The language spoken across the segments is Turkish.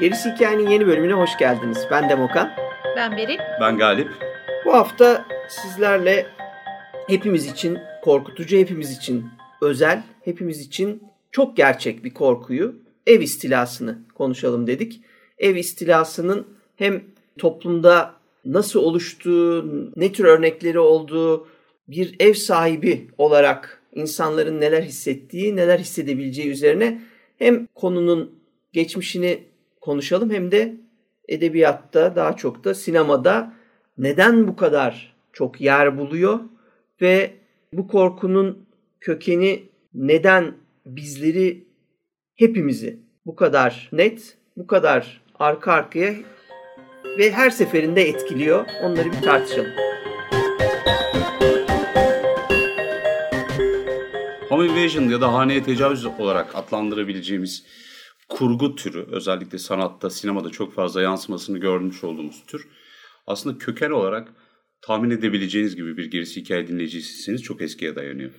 Gerisi Hikayenin yeni bölümüne hoş geldiniz. Ben Demokan. Ben Beril. Ben Galip. Bu hafta sizlerle hepimiz için korkutucu, hepimiz için özel, hepimiz için çok gerçek bir korkuyu, ev istilasını konuşalım dedik. Ev istilasının hem toplumda nasıl oluştuğu, ne tür örnekleri olduğu, bir ev sahibi olarak insanların neler hissettiği, neler hissedebileceği üzerine hem konunun geçmişini konuşalım hem de edebiyatta daha çok da sinemada neden bu kadar çok yer buluyor ve bu korkunun kökeni neden bizleri hepimizi bu kadar net, bu kadar arka arkaya ve her seferinde etkiliyor. Onları bir tartışalım. Home invasion ya da haneye tecavüz olarak adlandırabileceğimiz kurgu türü özellikle sanatta, sinemada çok fazla yansımasını görmüş olduğumuz tür aslında köken olarak tahmin edebileceğiniz gibi bir gerisi hikaye dinleyicisiniz çok eskiye dayanıyor.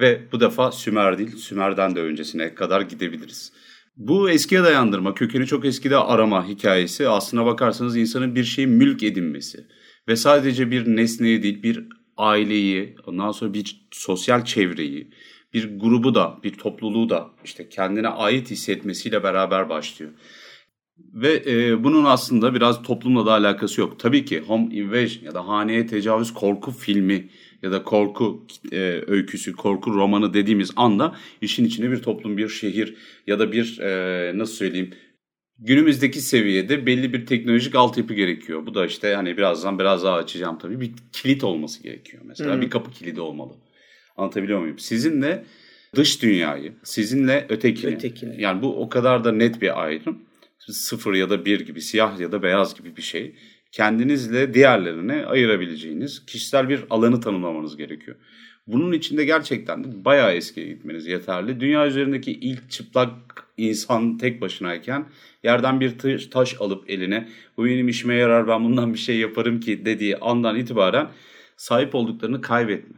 Ve bu defa Sümer değil, Sümer'den de öncesine kadar gidebiliriz. Bu eskiye dayandırma, kökeni çok eskide arama hikayesi aslına bakarsanız insanın bir şeyi mülk edinmesi ve sadece bir nesneyi değil bir aileyi, ondan sonra bir sosyal çevreyi, bir grubu da, bir topluluğu da işte kendine ait hissetmesiyle beraber başlıyor. Ve e, bunun aslında biraz toplumla da alakası yok. Tabii ki Home Invasion ya da Haneye Tecavüz korku filmi ya da korku e, öyküsü, korku romanı dediğimiz anda işin içine bir toplum, bir şehir ya da bir e, nasıl söyleyeyim günümüzdeki seviyede belli bir teknolojik altyapı gerekiyor. Bu da işte hani birazdan biraz daha açacağım tabii bir kilit olması gerekiyor. Mesela hmm. bir kapı kilidi olmalı. Anlatabiliyor muyum? Sizinle dış dünyayı, sizinle ötekini. ötekini. Yani bu o kadar da net bir ayrım. Sıfır ya da bir gibi, siyah ya da beyaz gibi bir şey. Kendinizle diğerlerine ayırabileceğiniz kişisel bir alanı tanımlamanız gerekiyor. Bunun içinde gerçekten de bayağı eskiye gitmeniz yeterli. Dünya üzerindeki ilk çıplak insan tek başınayken yerden bir taş alıp eline bu benim işime yarar ben bundan bir şey yaparım ki dediği andan itibaren sahip olduklarını kaybetme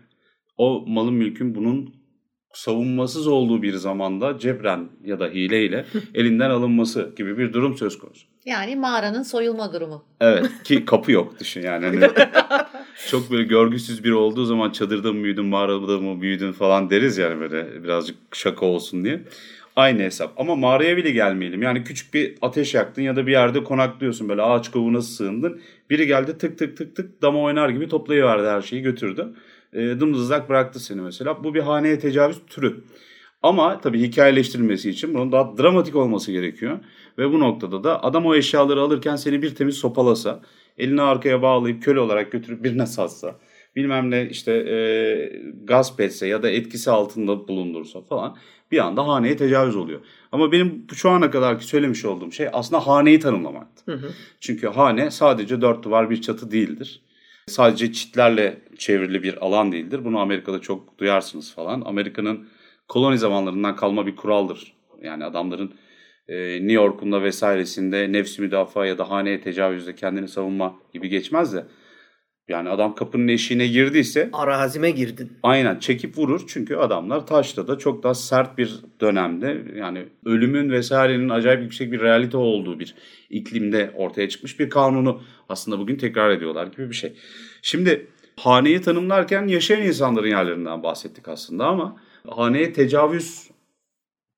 o malın mülkün bunun savunmasız olduğu bir zamanda cebren ya da hileyle elinden alınması gibi bir durum söz konusu. Yani mağaranın soyulma durumu. Evet ki kapı yok düşün yani. Hani çok böyle görgüsüz biri olduğu zaman çadırda mı büyüdün, mağarada mı büyüdün falan deriz yani böyle birazcık şaka olsun diye. Aynı hesap ama mağaraya bile gelmeyelim. Yani küçük bir ateş yaktın ya da bir yerde konaklıyorsun böyle ağaç kovuğuna sığındın. Biri geldi tık tık tık tık dama oynar gibi toplayıverdi her şeyi götürdü e, dımdızlak bıraktı seni mesela. Bu bir haneye tecavüz türü. Ama tabii hikayeleştirilmesi için bunun daha dramatik olması gerekiyor. Ve bu noktada da adam o eşyaları alırken seni bir temiz sopalasa, elini arkaya bağlayıp köle olarak götürüp birine satsa, bilmem ne işte e, gasp etse ya da etkisi altında bulundursa falan bir anda haneye tecavüz oluyor. Ama benim şu ana kadarki söylemiş olduğum şey aslında haneyi tanımlamaktı. Hı hı. Çünkü hane sadece dört duvar bir çatı değildir sadece çitlerle çevrili bir alan değildir. Bunu Amerika'da çok duyarsınız falan. Amerika'nın koloni zamanlarından kalma bir kuraldır. Yani adamların e, New York'unda vesairesinde nefsi müdafaa ya da haneye tecavüzde kendini savunma gibi geçmez de yani adam kapının eşiğine girdiyse... Arazime girdin. Aynen çekip vurur. Çünkü adamlar taşta da çok daha sert bir dönemde yani ölümün vesairenin acayip yüksek bir realite olduğu bir iklimde ortaya çıkmış bir kanunu aslında bugün tekrar ediyorlar gibi bir şey. Şimdi haneyi tanımlarken yaşayan insanların yerlerinden bahsettik aslında ama haneye tecavüz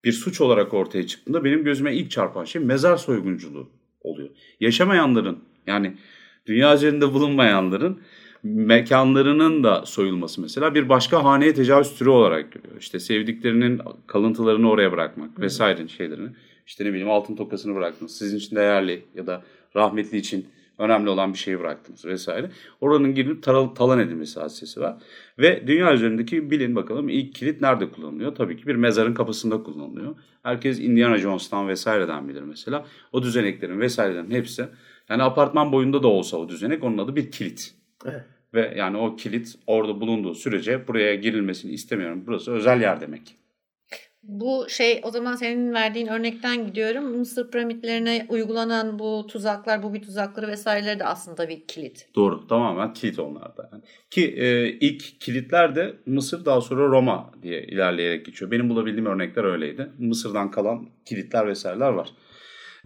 bir suç olarak ortaya çıktığında benim gözüme ilk çarpan şey mezar soygunculuğu oluyor. Yaşamayanların yani dünya üzerinde bulunmayanların mekanlarının da soyulması mesela bir başka haneye tecavüz türü olarak görüyor. İşte sevdiklerinin kalıntılarını oraya bırakmak vesaire şeylerini. İşte ne bileyim altın tokasını bıraktınız. Sizin için değerli ya da rahmetli için önemli olan bir şeyi bıraktınız vesaire. Oranın girilip taral, talan edilmesi hadisesi var. Ve dünya üzerindeki bilin bakalım ilk kilit nerede kullanılıyor? Tabii ki bir mezarın kapısında kullanılıyor. Herkes Indiana Jones'tan vesaireden bilir mesela. O düzeneklerin vesairelerin hepsi yani apartman boyunda da olsa o düzenek onun adı bir kilit. Evet. Ve yani o kilit orada bulunduğu sürece buraya girilmesini istemiyorum. Burası özel yer demek. Bu şey o zaman senin verdiğin örnekten gidiyorum. Mısır piramitlerine uygulanan bu tuzaklar, bu bir tuzakları vesaireleri de aslında bir kilit. Doğru. Tamamen kilit onlarda. Yani. Ki e, ilk kilitler de Mısır daha sonra Roma diye ilerleyerek geçiyor. Benim bulabildiğim örnekler öyleydi. Mısır'dan kalan kilitler vesaireler var.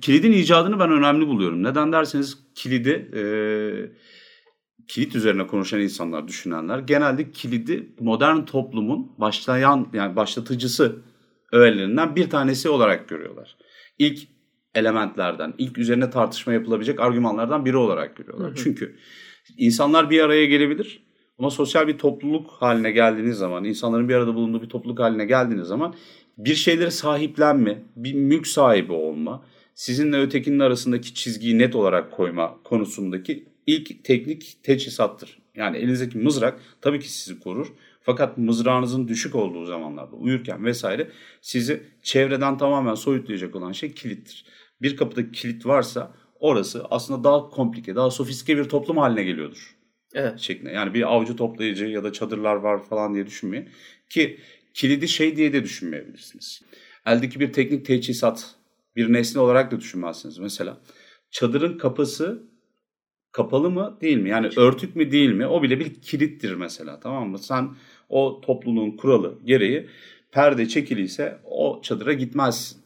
Kilidin icadını ben önemli buluyorum. Neden derseniz kilidi e, kilit üzerine konuşan insanlar, düşünenler genelde kilidi modern toplumun başlayan yani başlatıcısı öğelerinden bir tanesi olarak görüyorlar. İlk elementlerden, ilk üzerine tartışma yapılabilecek argümanlardan biri olarak görüyorlar. Hı hı. Çünkü insanlar bir araya gelebilir ama sosyal bir topluluk haline geldiğiniz zaman, insanların bir arada bulunduğu bir topluluk haline geldiğiniz zaman bir şeyleri sahiplenme, bir mülk sahibi olma, sizinle ötekinin arasındaki çizgiyi net olarak koyma konusundaki ilk teknik teçhizattır. Yani elinizdeki mızrak tabii ki sizi korur. Fakat mızrağınızın düşük olduğu zamanlarda uyurken vesaire sizi çevreden tamamen soyutlayacak olan şey kilittir. Bir kapıda kilit varsa orası aslında daha komplike, daha sofistike bir toplum haline geliyordur. Evet. Şeklinde. Yani bir avcı toplayıcı ya da çadırlar var falan diye düşünmeyin. Ki kilidi şey diye de düşünmeyebilirsiniz. Eldeki bir teknik teçhizat, bir nesne olarak da düşünmezsiniz. Mesela çadırın kapısı kapalı mı değil mi? Yani örtük mü değil mi? O bile bir kilittir mesela tamam mı? Sen o topluluğun kuralı gereği perde çekiliyse o çadıra gitmezsin.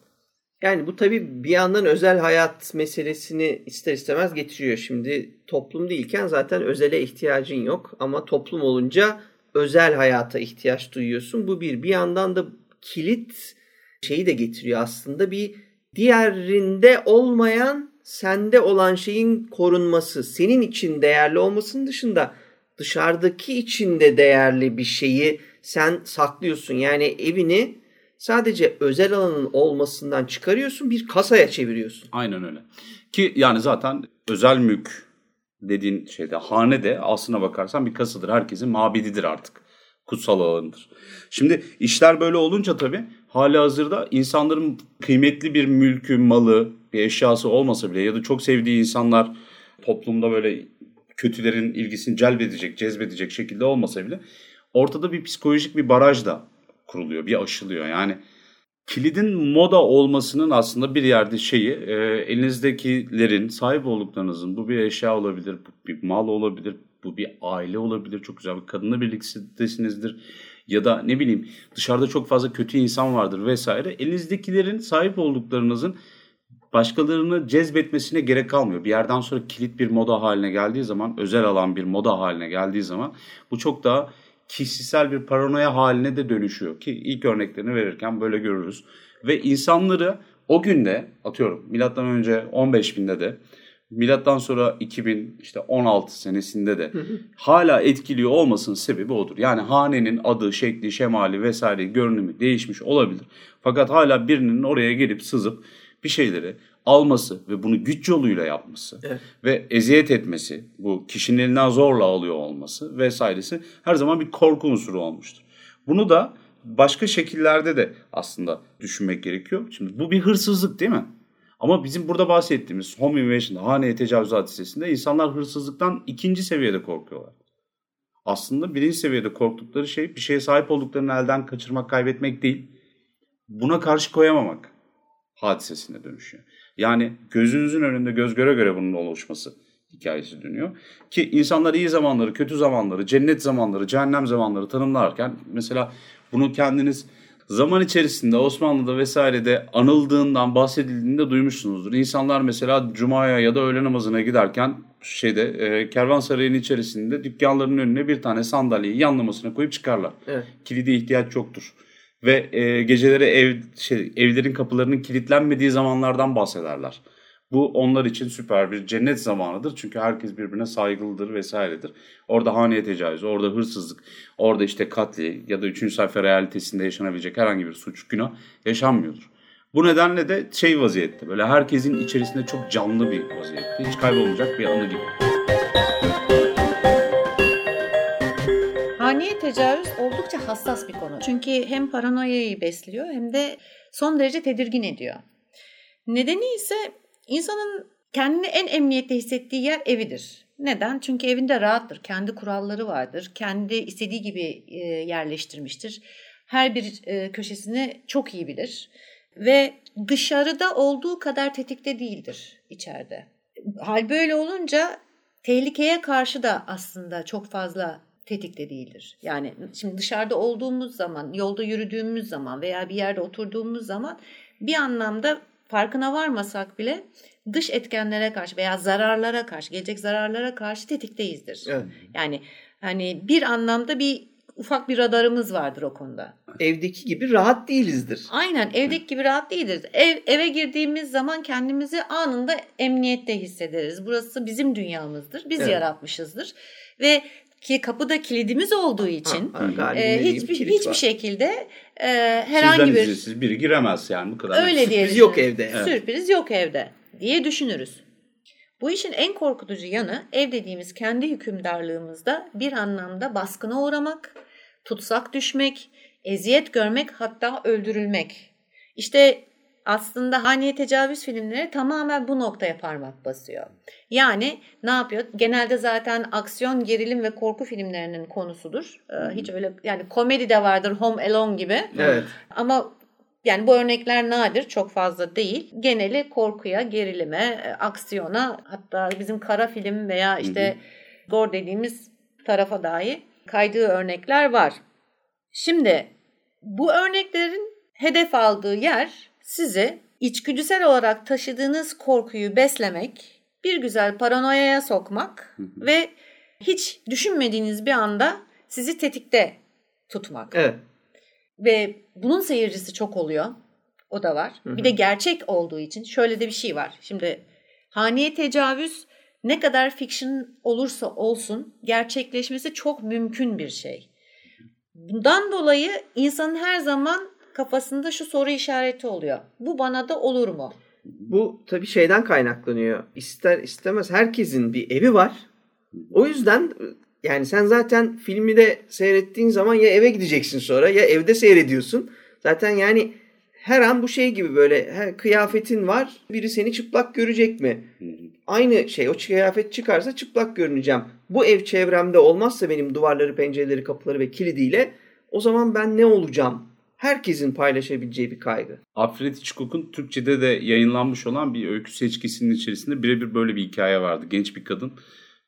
Yani bu tabii bir yandan özel hayat meselesini ister istemez getiriyor. Şimdi toplum değilken zaten özele ihtiyacın yok ama toplum olunca özel hayata ihtiyaç duyuyorsun. Bu bir. Bir yandan da kilit şeyi de getiriyor aslında bir diğerinde olmayan sende olan şeyin korunması, senin için değerli olmasının dışında dışarıdaki içinde değerli bir şeyi sen saklıyorsun. Yani evini sadece özel alanın olmasından çıkarıyorsun, bir kasaya çeviriyorsun. Aynen öyle. Ki yani zaten özel mülk dediğin şeyde hane de aslına bakarsan bir kasadır. Herkesin mabedidir artık. Kutsal alanıdır. Şimdi işler böyle olunca tabii hali hazırda insanların kıymetli bir mülkü, malı, bir eşyası olmasa bile ya da çok sevdiği insanlar toplumda böyle kötülerin ilgisini celbedecek, cezbedecek şekilde olmasa bile ortada bir psikolojik bir baraj da kuruluyor, bir aşılıyor. Yani kilidin moda olmasının aslında bir yerde şeyi e, elinizdekilerin sahip olduklarınızın bu bir eşya olabilir, bu bir mal olabilir, bu bir aile olabilir, çok güzel bir kadınla birliktesinizdir ya da ne bileyim dışarıda çok fazla kötü insan vardır vesaire. Elinizdekilerin sahip olduklarınızın başkalarını cezbetmesine gerek kalmıyor. Bir yerden sonra kilit bir moda haline geldiği zaman, özel alan bir moda haline geldiği zaman bu çok daha kişisel bir paranoya haline de dönüşüyor ki ilk örneklerini verirken böyle görürüz. Ve insanları o günde atıyorum milattan önce 15 binde de milattan sonra 2000 işte 16 senesinde de hala etkiliyor olmasının sebebi odur. Yani hanenin adı, şekli, şemali vesaire görünümü değişmiş olabilir. Fakat hala birinin oraya gelip sızıp bir şeyleri alması ve bunu güç yoluyla yapması evet. ve eziyet etmesi, bu kişinin elinden zorla alıyor olması vesairesi her zaman bir korku unsuru olmuştur. Bunu da başka şekillerde de aslında düşünmek gerekiyor. Şimdi bu bir hırsızlık değil mi? Ama bizim burada bahsettiğimiz home invasion, haneye tecavüz hadisesinde insanlar hırsızlıktan ikinci seviyede korkuyorlar. Aslında birinci seviyede korktukları şey bir şeye sahip olduklarını elden kaçırmak, kaybetmek değil. Buna karşı koyamamak hadisesine dönüşüyor. Yani gözünüzün önünde göz göre göre bunun oluşması hikayesi dönüyor. Ki insanlar iyi zamanları, kötü zamanları, cennet zamanları, cehennem zamanları tanımlarken mesela bunu kendiniz zaman içerisinde Osmanlı'da vesairede anıldığından bahsedildiğinde duymuşsunuzdur. İnsanlar mesela Cuma'ya ya da öğle namazına giderken şeyde e, kervansarayın içerisinde dükkanların önüne bir tane sandalyeyi yanlamasına koyup çıkarlar. Evet. Kilide ihtiyaç yoktur ve e, geceleri ev şey, evlerin kapılarının kilitlenmediği zamanlardan bahsederler. Bu onlar için süper bir cennet zamanıdır. Çünkü herkes birbirine saygılıdır vesairedir. Orada haneye tecavüz, orada hırsızlık, orada işte katli ya da 3. sayfa realitesinde yaşanabilecek herhangi bir suç, günah yaşanmıyordur. Bu nedenle de şey vaziyette böyle herkesin içerisinde çok canlı bir vaziyette. Hiç kaybolmayacak bir anı gibi. Haneye tecavüz oldukça hassas bir konu. Çünkü hem paranoyayı besliyor hem de son derece tedirgin ediyor. Nedeni ise insanın kendini en emniyette hissettiği yer evidir. Neden? Çünkü evinde rahattır. Kendi kuralları vardır. Kendi istediği gibi e, yerleştirmiştir. Her bir e, köşesini çok iyi bilir. Ve dışarıda olduğu kadar tetikte değildir içeride. Hal böyle olunca tehlikeye karşı da aslında çok fazla tetikte değildir. Yani şimdi dışarıda olduğumuz zaman, yolda yürüdüğümüz zaman veya bir yerde oturduğumuz zaman bir anlamda farkına varmasak bile dış etkenlere karşı veya zararlara karşı, gelecek zararlara karşı tetikteyizdir. Evet. Yani hani bir anlamda bir ufak bir radarımız vardır o konuda. Evdeki gibi rahat değilizdir. Aynen evdeki gibi rahat değiliz. Ev, eve girdiğimiz zaman kendimizi anında emniyette hissederiz. Burası bizim dünyamızdır. Biz Evet. yaratmışızdır. Ve ki kapıda kilidimiz olduğu için Ha, ha, e, hiçbir hiçbir var. şekilde e, herhangi Sizden bir izinsiz biri giremez yani bu kadar. öyle diye Sürpriz yok evde. Evet. Sürpriz yok evde diye düşünürüz. Bu işin en korkutucu yanı ev dediğimiz kendi hükümdarlığımızda bir anlamda baskına uğramak, tutsak düşmek, eziyet görmek hatta öldürülmek. İşte aslında haniye tecavüz filmleri tamamen bu noktaya parmak basıyor. Yani ne yapıyor? Genelde zaten aksiyon, gerilim ve korku filmlerinin konusudur. Ee, hiç öyle yani komedi de vardır Home Alone gibi. Evet. Ama yani bu örnekler nadir, çok fazla değil. Geneli korkuya, gerilime, e, aksiyona hatta bizim kara film veya işte gore dediğimiz tarafa dahi kaydığı örnekler var. Şimdi bu örneklerin hedef aldığı yer sizi içgüdüsel olarak taşıdığınız korkuyu beslemek, bir güzel paranoyaya sokmak ve hiç düşünmediğiniz bir anda sizi tetikte tutmak. Evet. Ve bunun seyircisi çok oluyor. O da var. Hı hı. Bir de gerçek olduğu için şöyle de bir şey var. Şimdi haniye tecavüz ne kadar fiction olursa olsun gerçekleşmesi çok mümkün bir şey. Bundan dolayı insanın her zaman kafasında şu soru işareti oluyor. Bu bana da olur mu? Bu tabii şeyden kaynaklanıyor. İster istemez herkesin bir evi var. O yüzden yani sen zaten filmi de seyrettiğin zaman ya eve gideceksin sonra ya evde seyrediyorsun. Zaten yani her an bu şey gibi böyle her kıyafetin var. Biri seni çıplak görecek mi? Aynı şey o kıyafet çıkarsa çıplak görüneceğim. Bu ev çevremde olmazsa benim duvarları, pencereleri, kapıları ve kilidiyle o zaman ben ne olacağım? Herkesin paylaşabileceği bir kaygı. Alfred Hitchcock'un Türkçe'de de yayınlanmış olan bir öykü seçkisinin içerisinde birebir böyle bir hikaye vardı. Genç bir kadın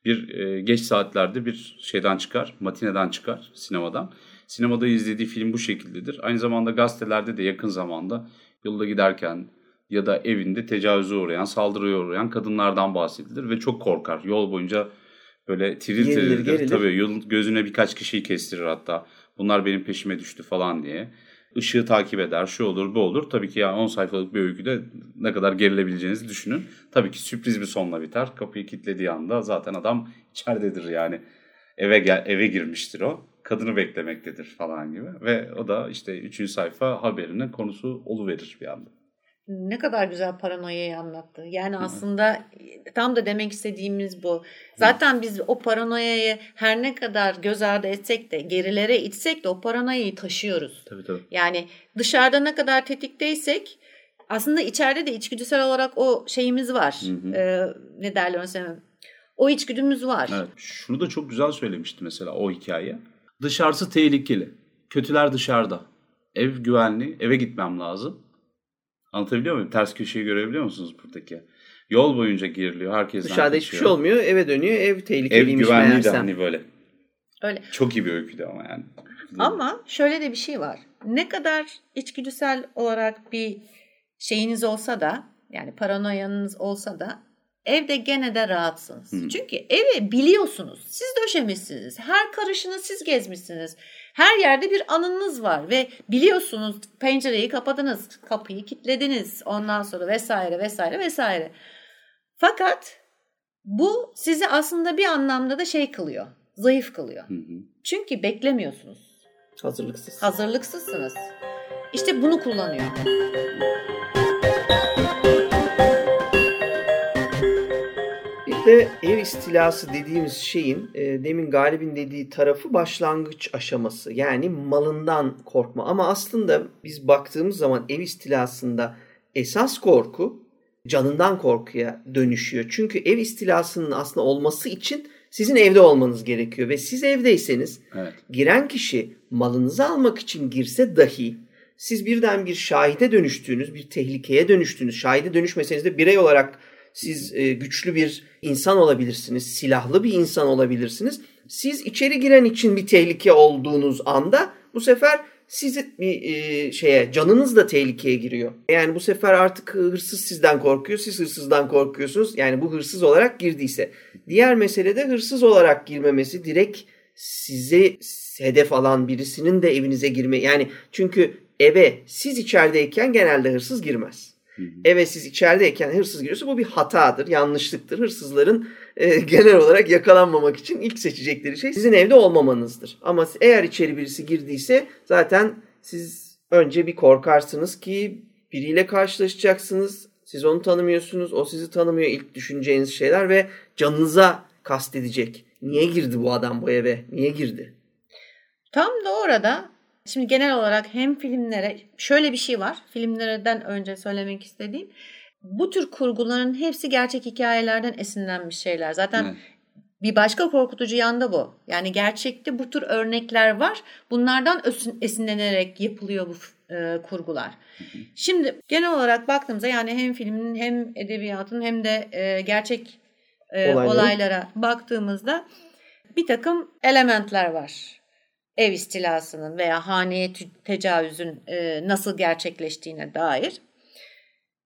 bir e, geç saatlerde bir şeyden çıkar, matineden çıkar sinemadan. Sinemada izlediği film bu şekildedir. Aynı zamanda gazetelerde de yakın zamanda yolda giderken ya da evinde tecavüze uğrayan, saldırıya uğrayan kadınlardan bahsedilir ve çok korkar. Yol boyunca böyle tiril gerilir. Tabii yol, gözüne birkaç kişiyi kestirir hatta. Bunlar benim peşime düştü falan diye. Işığı takip eder, şu olur, bu olur. Tabii ki yani 10 sayfalık bir öyküde ne kadar gerilebileceğinizi düşünün. Tabii ki sürpriz bir sonla biter. Kapıyı kilitlediği anda zaten adam içeridedir yani. Eve gel eve girmiştir o. Kadını beklemektedir falan gibi. Ve o da işte 3. sayfa haberinin konusu oluverir bir anda. Ne kadar güzel paranoyayı anlattı. Yani aslında tam da demek istediğimiz bu. Zaten biz o paranoyayı her ne kadar göz ardı etsek de gerilere itsek de o paranoyayı taşıyoruz. Tabii tabii. Yani dışarıda ne kadar tetikteysek aslında içeride de içgüdüsel olarak o şeyimiz var. Hı hı. Ee, ne derler mesela? O içgüdümüz var. Evet. Şunu da çok güzel söylemişti mesela o hikaye. Dışarısı tehlikeli. Kötüler dışarıda. Ev güvenli. Eve gitmem lazım. Anlatabiliyor muyum? Ters köşeyi görebiliyor musunuz buradaki? Yol boyunca giriliyor. Herkesten Dışarıda hiçbir şey olmuyor. Eve dönüyor. Ev Ev tehlikeliymiş güvenliği de meğersem. hani böyle. Öyle. Çok iyi bir öyküydü ama yani. Ama şöyle de bir şey var. Ne kadar içgüdüsel olarak bir şeyiniz olsa da yani paranoyanız olsa da evde gene de rahatsınız. Hı. Çünkü evi biliyorsunuz. Siz döşemişsiniz. Her karışını siz gezmişsiniz. Her yerde bir anınız var ve biliyorsunuz pencereyi kapadınız, kapıyı kilitlediniz ondan sonra vesaire vesaire vesaire. Fakat bu sizi aslında bir anlamda da şey kılıyor, zayıf kılıyor. Hı hı. Çünkü beklemiyorsunuz. Hazırlıksız. Hazırlıksızsınız. İşte bunu kullanıyor. Bir de ev istilası dediğimiz şeyin e, demin Galip'in dediği tarafı başlangıç aşaması. Yani malından korkma. Ama aslında biz baktığımız zaman ev istilasında esas korku canından korkuya dönüşüyor. Çünkü ev istilasının aslında olması için sizin evde olmanız gerekiyor ve siz evdeyseniz Evet. giren kişi malınızı almak için girse dahi siz birden bir şahide dönüştüğünüz, bir tehlikeye dönüştüğünüz, şahide dönüşmeseniz de birey olarak siz e, güçlü bir insan olabilirsiniz, silahlı bir insan olabilirsiniz. Siz içeri giren için bir tehlike olduğunuz anda bu sefer sizi bir e, şeye canınız da tehlikeye giriyor. Yani bu sefer artık hırsız sizden korkuyor, siz hırsızdan korkuyorsunuz. Yani bu hırsız olarak girdiyse. Diğer mesele de hırsız olarak girmemesi direkt sizi hedef alan birisinin de evinize girme. Yani çünkü eve siz içerideyken genelde hırsız girmez. Eve siz içerideyken hırsız giriyorsa bu bir hatadır, yanlışlıktır. Hırsızların e, genel olarak yakalanmamak için ilk seçecekleri şey sizin evde olmamanızdır. Ama eğer içeri birisi girdiyse zaten siz önce bir korkarsınız ki biriyle karşılaşacaksınız. Siz onu tanımıyorsunuz, o sizi tanımıyor. İlk düşüneceğiniz şeyler ve canınıza kastedecek. Niye girdi bu adam bu eve? Niye girdi? Tam da orada şimdi genel olarak hem filmlere şöyle bir şey var. Filmlerden önce söylemek istediğim bu tür kurguların hepsi gerçek hikayelerden esinlenmiş şeyler. Zaten Evet. bir başka korkutucu yanda bu. Yani gerçekte bu tür örnekler var. Bunlardan esinlenerek yapılıyor bu e, kurgular. Şimdi genel olarak baktığımızda yani hem filmin hem edebiyatın hem de e, gerçek e, Olayları. olaylara baktığımızda bir takım elementler var. Ev istilasının veya haneye tecavüzün e, nasıl gerçekleştiğine dair.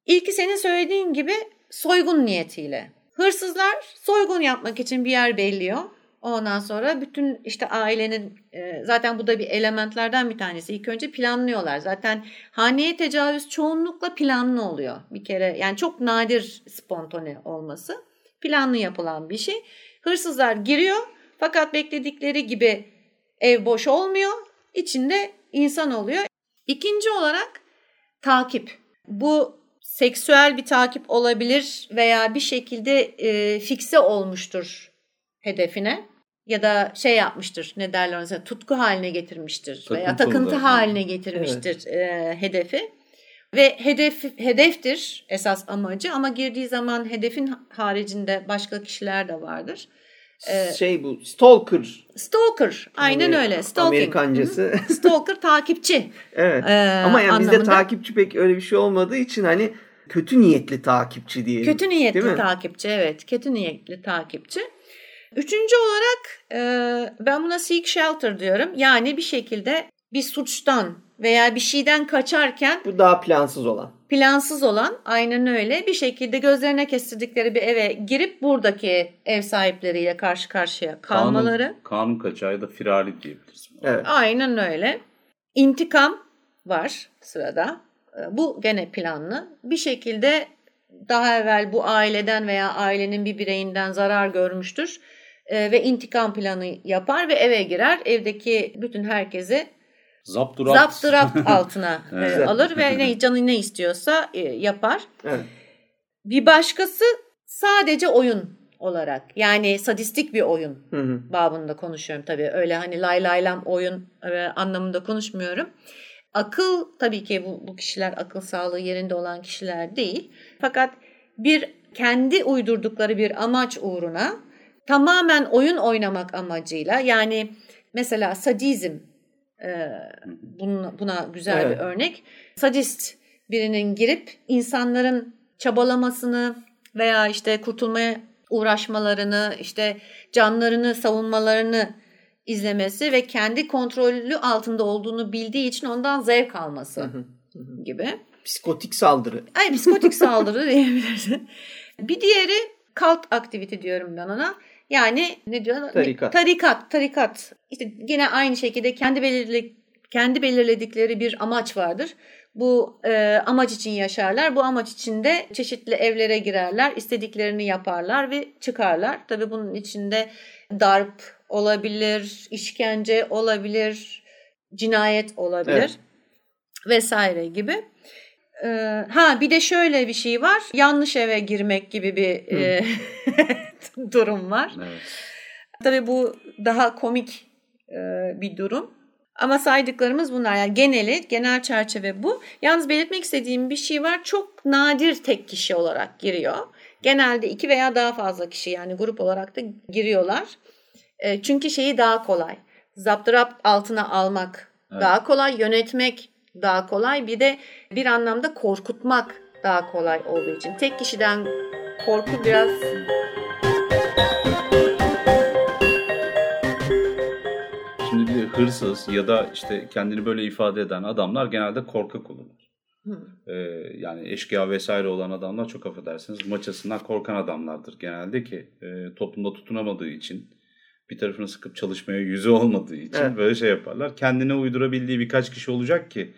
İlki senin söylediğin gibi soygun niyetiyle. Hırsızlar soygun yapmak için bir yer belliyor. Ondan sonra bütün işte ailenin e, zaten bu da bir elementlerden bir tanesi. İlk önce planlıyorlar. Zaten haneye tecavüz çoğunlukla planlı oluyor. Bir kere yani çok nadir spontane olması. Planlı yapılan bir şey. Hırsızlar giriyor fakat bekledikleri gibi ev boş olmuyor. İçinde insan oluyor. İkinci olarak takip. Bu seksüel bir takip olabilir veya bir şekilde e, fikse olmuştur hedefine ya da şey yapmıştır ne derler ona tutku haline getirmiştir veya Takıntılı takıntı da. haline getirmiştir e, hedefi ve hedef hedeftir esas amacı ama girdiği zaman hedefin haricinde başka kişiler de vardır. Ee, şey bu stalker. Stalker aynen Hani öyle stalking. Amerikancası. Stalker takipçi. evet. Ee, Ama yani bizde anlamında. takipçi pek öyle bir şey olmadığı için hani kötü niyetli takipçi diyelim. Kötü niyetli takipçi evet. Kötü niyetli takipçi. Üçüncü olarak e, ben buna seek shelter diyorum. Yani bir şekilde bir suçtan veya bir şeyden kaçarken Bu daha plansız olan. plansız olan aynen öyle bir şekilde gözlerine kestirdikleri bir eve girip buradaki ev sahipleriyle karşı karşıya kalmaları. Kanun, kanun kaçağı da firari diyebiliriz. Evet. Aynen öyle. İntikam var sırada. E, Bu gene planlı. Bir şekilde daha evvel bu aileden veya ailenin bir bireyinden zarar görmüştür. E, ve intikam planı yapar ve eve girer. Evdeki bütün herkesi Zapturapt. zaptırapt altına e, Evet. alır ve ne canı ne istiyorsa e, yapar. Evet. Bir başkası sadece oyun olarak yani sadistik bir oyun Hı hı. babında konuşuyorum tabii. Öyle hani lay lay lam oyun e, anlamında konuşmuyorum. Akıl tabii ki bu, bu kişiler akıl sağlığı yerinde olan kişiler değil. Fakat bir kendi uydurdukları bir amaç uğruna tamamen oyun oynamak amacıyla yani mesela sadizm bunun- buna güzel Evet. bir örnek. Sadist birinin girip insanların çabalamasını veya işte kurtulmaya uğraşmalarını, işte canlarını savunmalarını izlemesi ve kendi kontrolü altında olduğunu bildiği için ondan zevk alması hı. gibi. Psikotik saldırı. Ay psikotik saldırı diyebilirsin. Bir diğeri cult aktivite diyorum ben ona. Yani ne diyor? Tarikat. Tarikat, tarikat. İşte yine aynı şekilde kendi belirli kendi belirledikleri bir amaç vardır. Bu e, amaç için yaşarlar. Bu amaç için de çeşitli evlere girerler, istediklerini yaparlar ve çıkarlar. Tabii bunun içinde darp olabilir, işkence olabilir, cinayet olabilir Evet. vesaire gibi. Ee, ha bir de şöyle bir şey var. Yanlış eve girmek gibi bir e, durum var. Evet. Tabii bu daha komik e, bir durum. Ama saydıklarımız bunlar. Yani geneli, genel çerçeve bu. Yalnız belirtmek istediğim bir şey var. Çok nadir tek kişi olarak giriyor. Genelde iki veya daha fazla kişi yani grup olarak da giriyorlar. E, çünkü şeyi daha kolay. Zaptırapt altına almak evet. daha kolay, yönetmek daha kolay. Bir de bir anlamda korkutmak daha kolay olduğu için. Tek kişiden korku biraz Şimdi bir hırsız ya da işte kendini böyle ifade eden adamlar genelde korkak olurlar. Ee, yani eşkıya vesaire olan adamlar çok affedersiniz maçasından korkan adamlardır genelde ki e, toplumda tutunamadığı için bir tarafını sıkıp çalışmaya yüzü olmadığı için evet. böyle şey yaparlar. Kendine uydurabildiği birkaç kişi olacak ki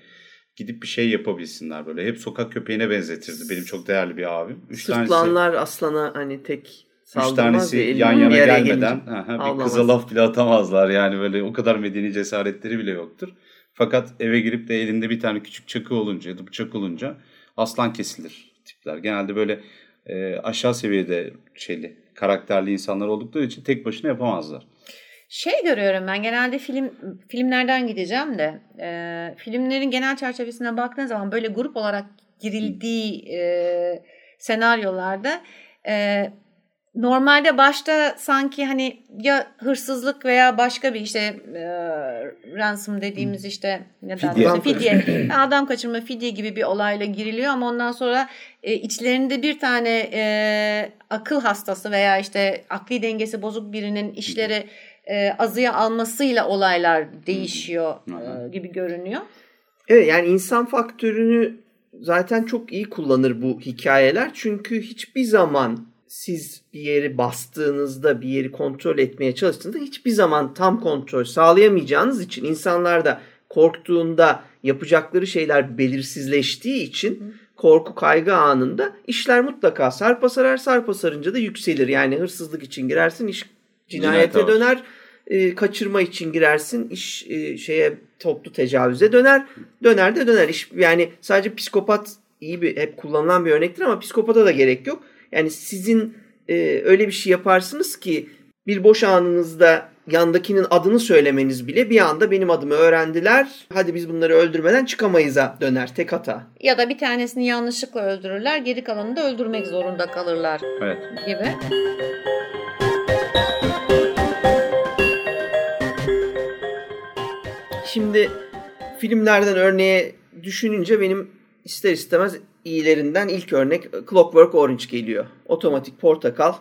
gidip bir şey yapabilsinler böyle. Hep sokak köpeğine benzetirdi benim çok değerli bir abim. Üç Sırtlanlar tanesi, aslana hani tek Üç tanesi yan yana gelmeden aha, bir kıza laf bile atamazlar yani böyle o kadar medeni cesaretleri bile yoktur. Fakat eve girip de elinde bir tane küçük çakı olunca ya da bıçak olunca aslan kesilir tipler. Genelde böyle e, aşağı seviyede şeyli karakterli insanlar oldukları için tek başına yapamazlar. Şey görüyorum ben genelde film filmlerden gideceğim de e, filmlerin genel çerçevesine baktığın zaman böyle grup olarak girildiği e, senaryolarda e, normalde başta sanki hani ya hırsızlık veya başka bir işte e, ransom dediğimiz işte ne fidye, fidye. adam kaçırma fidye gibi bir olayla giriliyor ama ondan sonra e, içlerinde bir tane e, akıl hastası veya işte akli dengesi bozuk birinin işleri e, azıya almasıyla olaylar değişiyor e, gibi görünüyor. Evet yani insan faktörünü zaten çok iyi kullanır bu hikayeler. Çünkü hiçbir zaman siz bir yeri bastığınızda, bir yeri kontrol etmeye çalıştığınızda hiçbir zaman tam kontrol sağlayamayacağınız için insanlar da korktuğunda yapacakları şeyler belirsizleştiği için korku kaygı anında işler mutlaka sarpa sarar sarpa sarınca da yükselir. Yani hırsızlık için girersin iş cinayete Cinayet döner. E, kaçırma için girersin iş e, şeye toplu tecavüze döner. Döner de döner. İş, yani sadece psikopat iyi bir hep kullanılan bir örnektir ama psikopata da gerek yok. Yani sizin e, öyle bir şey yaparsınız ki bir boş anınızda yandakinin adını söylemeniz bile bir anda benim adımı öğrendiler. Hadi biz bunları öldürmeden çıkamayız'a döner tek hata. Ya da bir tanesini yanlışlıkla öldürürler. Geri kalanını da öldürmek zorunda kalırlar evet. gibi. Şimdi filmlerden örneğe düşününce benim ister istemez iyilerinden ilk örnek Clockwork Orange geliyor. Otomatik Portakal.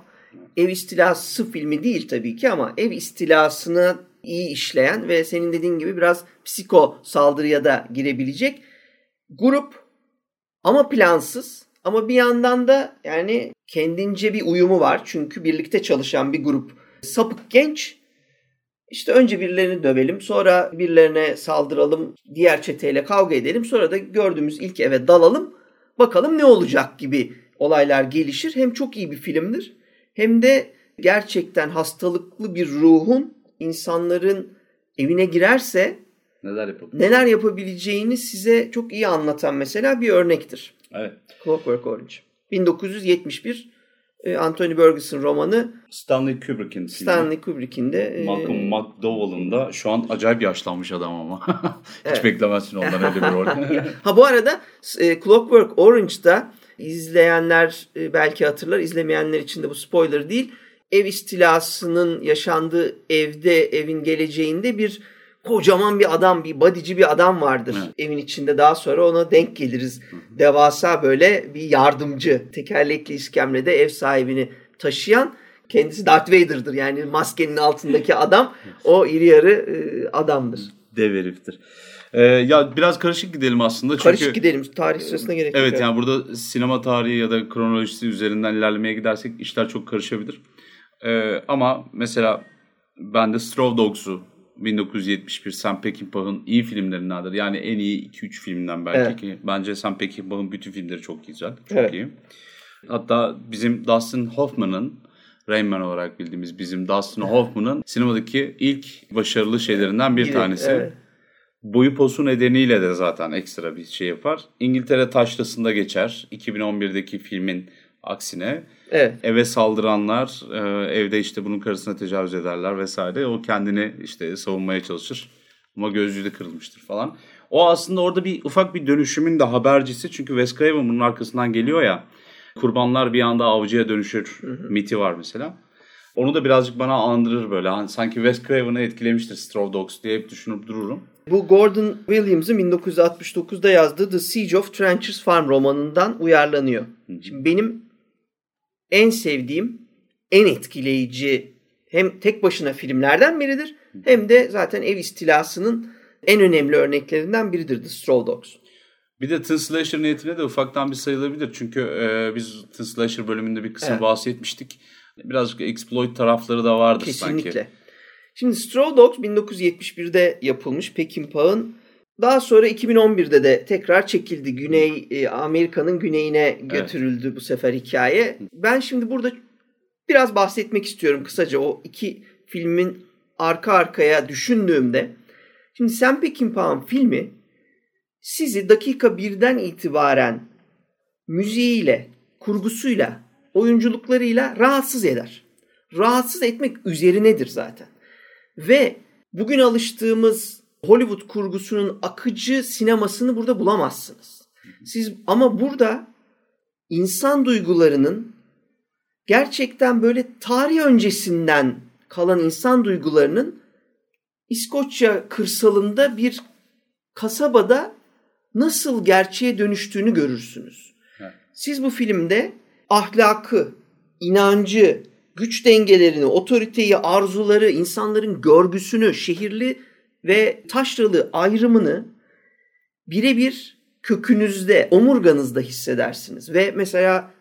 Ev istilası filmi değil tabii ki ama ev istilasını iyi işleyen ve senin dediğin gibi biraz psiko saldırıya da girebilecek grup ama plansız ama bir yandan da yani kendince bir uyumu var. Çünkü birlikte çalışan bir grup sapık genç işte önce birilerini dövelim, sonra birilerine saldıralım, diğer çeteyle kavga edelim, sonra da gördüğümüz ilk eve dalalım. Bakalım ne olacak gibi olaylar gelişir. Hem çok iyi bir filmdir hem de gerçekten hastalıklı bir ruhun insanların evine girerse neler, yapabilir? neler yapabileceğini size çok iyi anlatan mesela bir örnektir. Evet. Clockwork Orange. 1971 e, Anthony Burgess'ın romanı. Stanley Kubrick'in Stanley Kubrick'in de. E, Malcolm e, McDowell'ın da şu an acayip yaşlanmış adam ama. Hiç evet. beklemezsin ondan öyle bir rol. ha bu arada e, Clockwork Orange'da izleyenler e, belki hatırlar, izlemeyenler için de bu spoiler değil. Ev istilasının yaşandığı evde, evin geleceğinde bir kocaman bir adam, bir badici bir adam vardır evet. evin içinde. Daha sonra ona denk geliriz. Devasa böyle bir yardımcı. Tekerlekli iskemlede ev sahibini taşıyan kendisi Darth Vader'dır. Yani maskenin altındaki adam o iri yarı e, adamdır. Dev heriftir. Ee, ya biraz karışık gidelim aslında. Çünkü, karışık gidelim. Tarih sırasına gerek yok. Evet yani burada sinema tarihi ya da kronolojisi üzerinden ilerlemeye gidersek işler çok karışabilir. Ee, ama mesela ben de Straw Dogs'u 1971 Sam Peckinpah'ın iyi filmlerindendir. Yani en iyi 2-3 filminden belki evet. ki. Bence Sam Peckinpah'ın bütün filmleri çok güzel. Çok evet. iyi. Hatta bizim Dustin Hoffman'ın Rayman olarak bildiğimiz bizim Dustin Hoffman'ın sinemadaki ilk başarılı şeylerinden bir tanesi. Evet. Boyu posu nedeniyle de zaten ekstra bir şey yapar. İngiltere taşrasında geçer. 2011'deki filmin aksine. Evet. Eve saldıranlar e, evde işte bunun karısına tecavüz ederler vesaire. O kendini işte savunmaya çalışır. Ama gözlüğü de kırılmıştır falan. O aslında orada bir ufak bir dönüşümün de habercisi. Çünkü Wes Craven bunun arkasından geliyor ya. Kurbanlar bir anda avcıya dönüşür miti var mesela. Onu da birazcık bana andırır böyle. Hani sanki Wes Craven'ı etkilemiştir Straw Dogs diye hep düşünüp dururum. Bu Gordon Williams'ın 1969'da yazdığı The Siege of Trenches Farm romanından uyarlanıyor. Şimdi benim en sevdiğim, en etkileyici hem tek başına filmlerden biridir hem de zaten ev istilasının en önemli örneklerinden biridir The Straw Dogs. Bir de Teen Slasher niyetine de ufaktan bir sayılabilir. Çünkü e, biz Teen Slasher bölümünde bir kısım Evet. bahsetmiştik. Birazcık exploit tarafları da vardır Kesinlikle. sanki. Şimdi Straw Dogs 1971'de yapılmış Peckinpah'ın daha sonra 2011'de de tekrar çekildi. Güney e, Amerika'nın güneyine götürüldü bu sefer hikaye. Ben şimdi burada biraz bahsetmek istiyorum kısaca o iki filmin arka arkaya düşündüğümde. Şimdi Sam Peckinpah'ın filmi sizi dakika birden itibaren müziğiyle, kurgusuyla, oyunculuklarıyla rahatsız eder. Rahatsız etmek üzerinedir zaten. Ve bugün alıştığımız Hollywood kurgusunun akıcı sinemasını burada bulamazsınız. Siz ama burada insan duygularının gerçekten böyle tarih öncesinden kalan insan duygularının İskoçya kırsalında bir kasabada nasıl gerçeğe dönüştüğünü görürsünüz. Siz bu filmde ahlakı, inancı, güç dengelerini, otoriteyi, arzuları, insanların görgüsünü, şehirli ve taşralı ayrımını birebir kökünüzde, omurganızda hissedersiniz. Ve mesela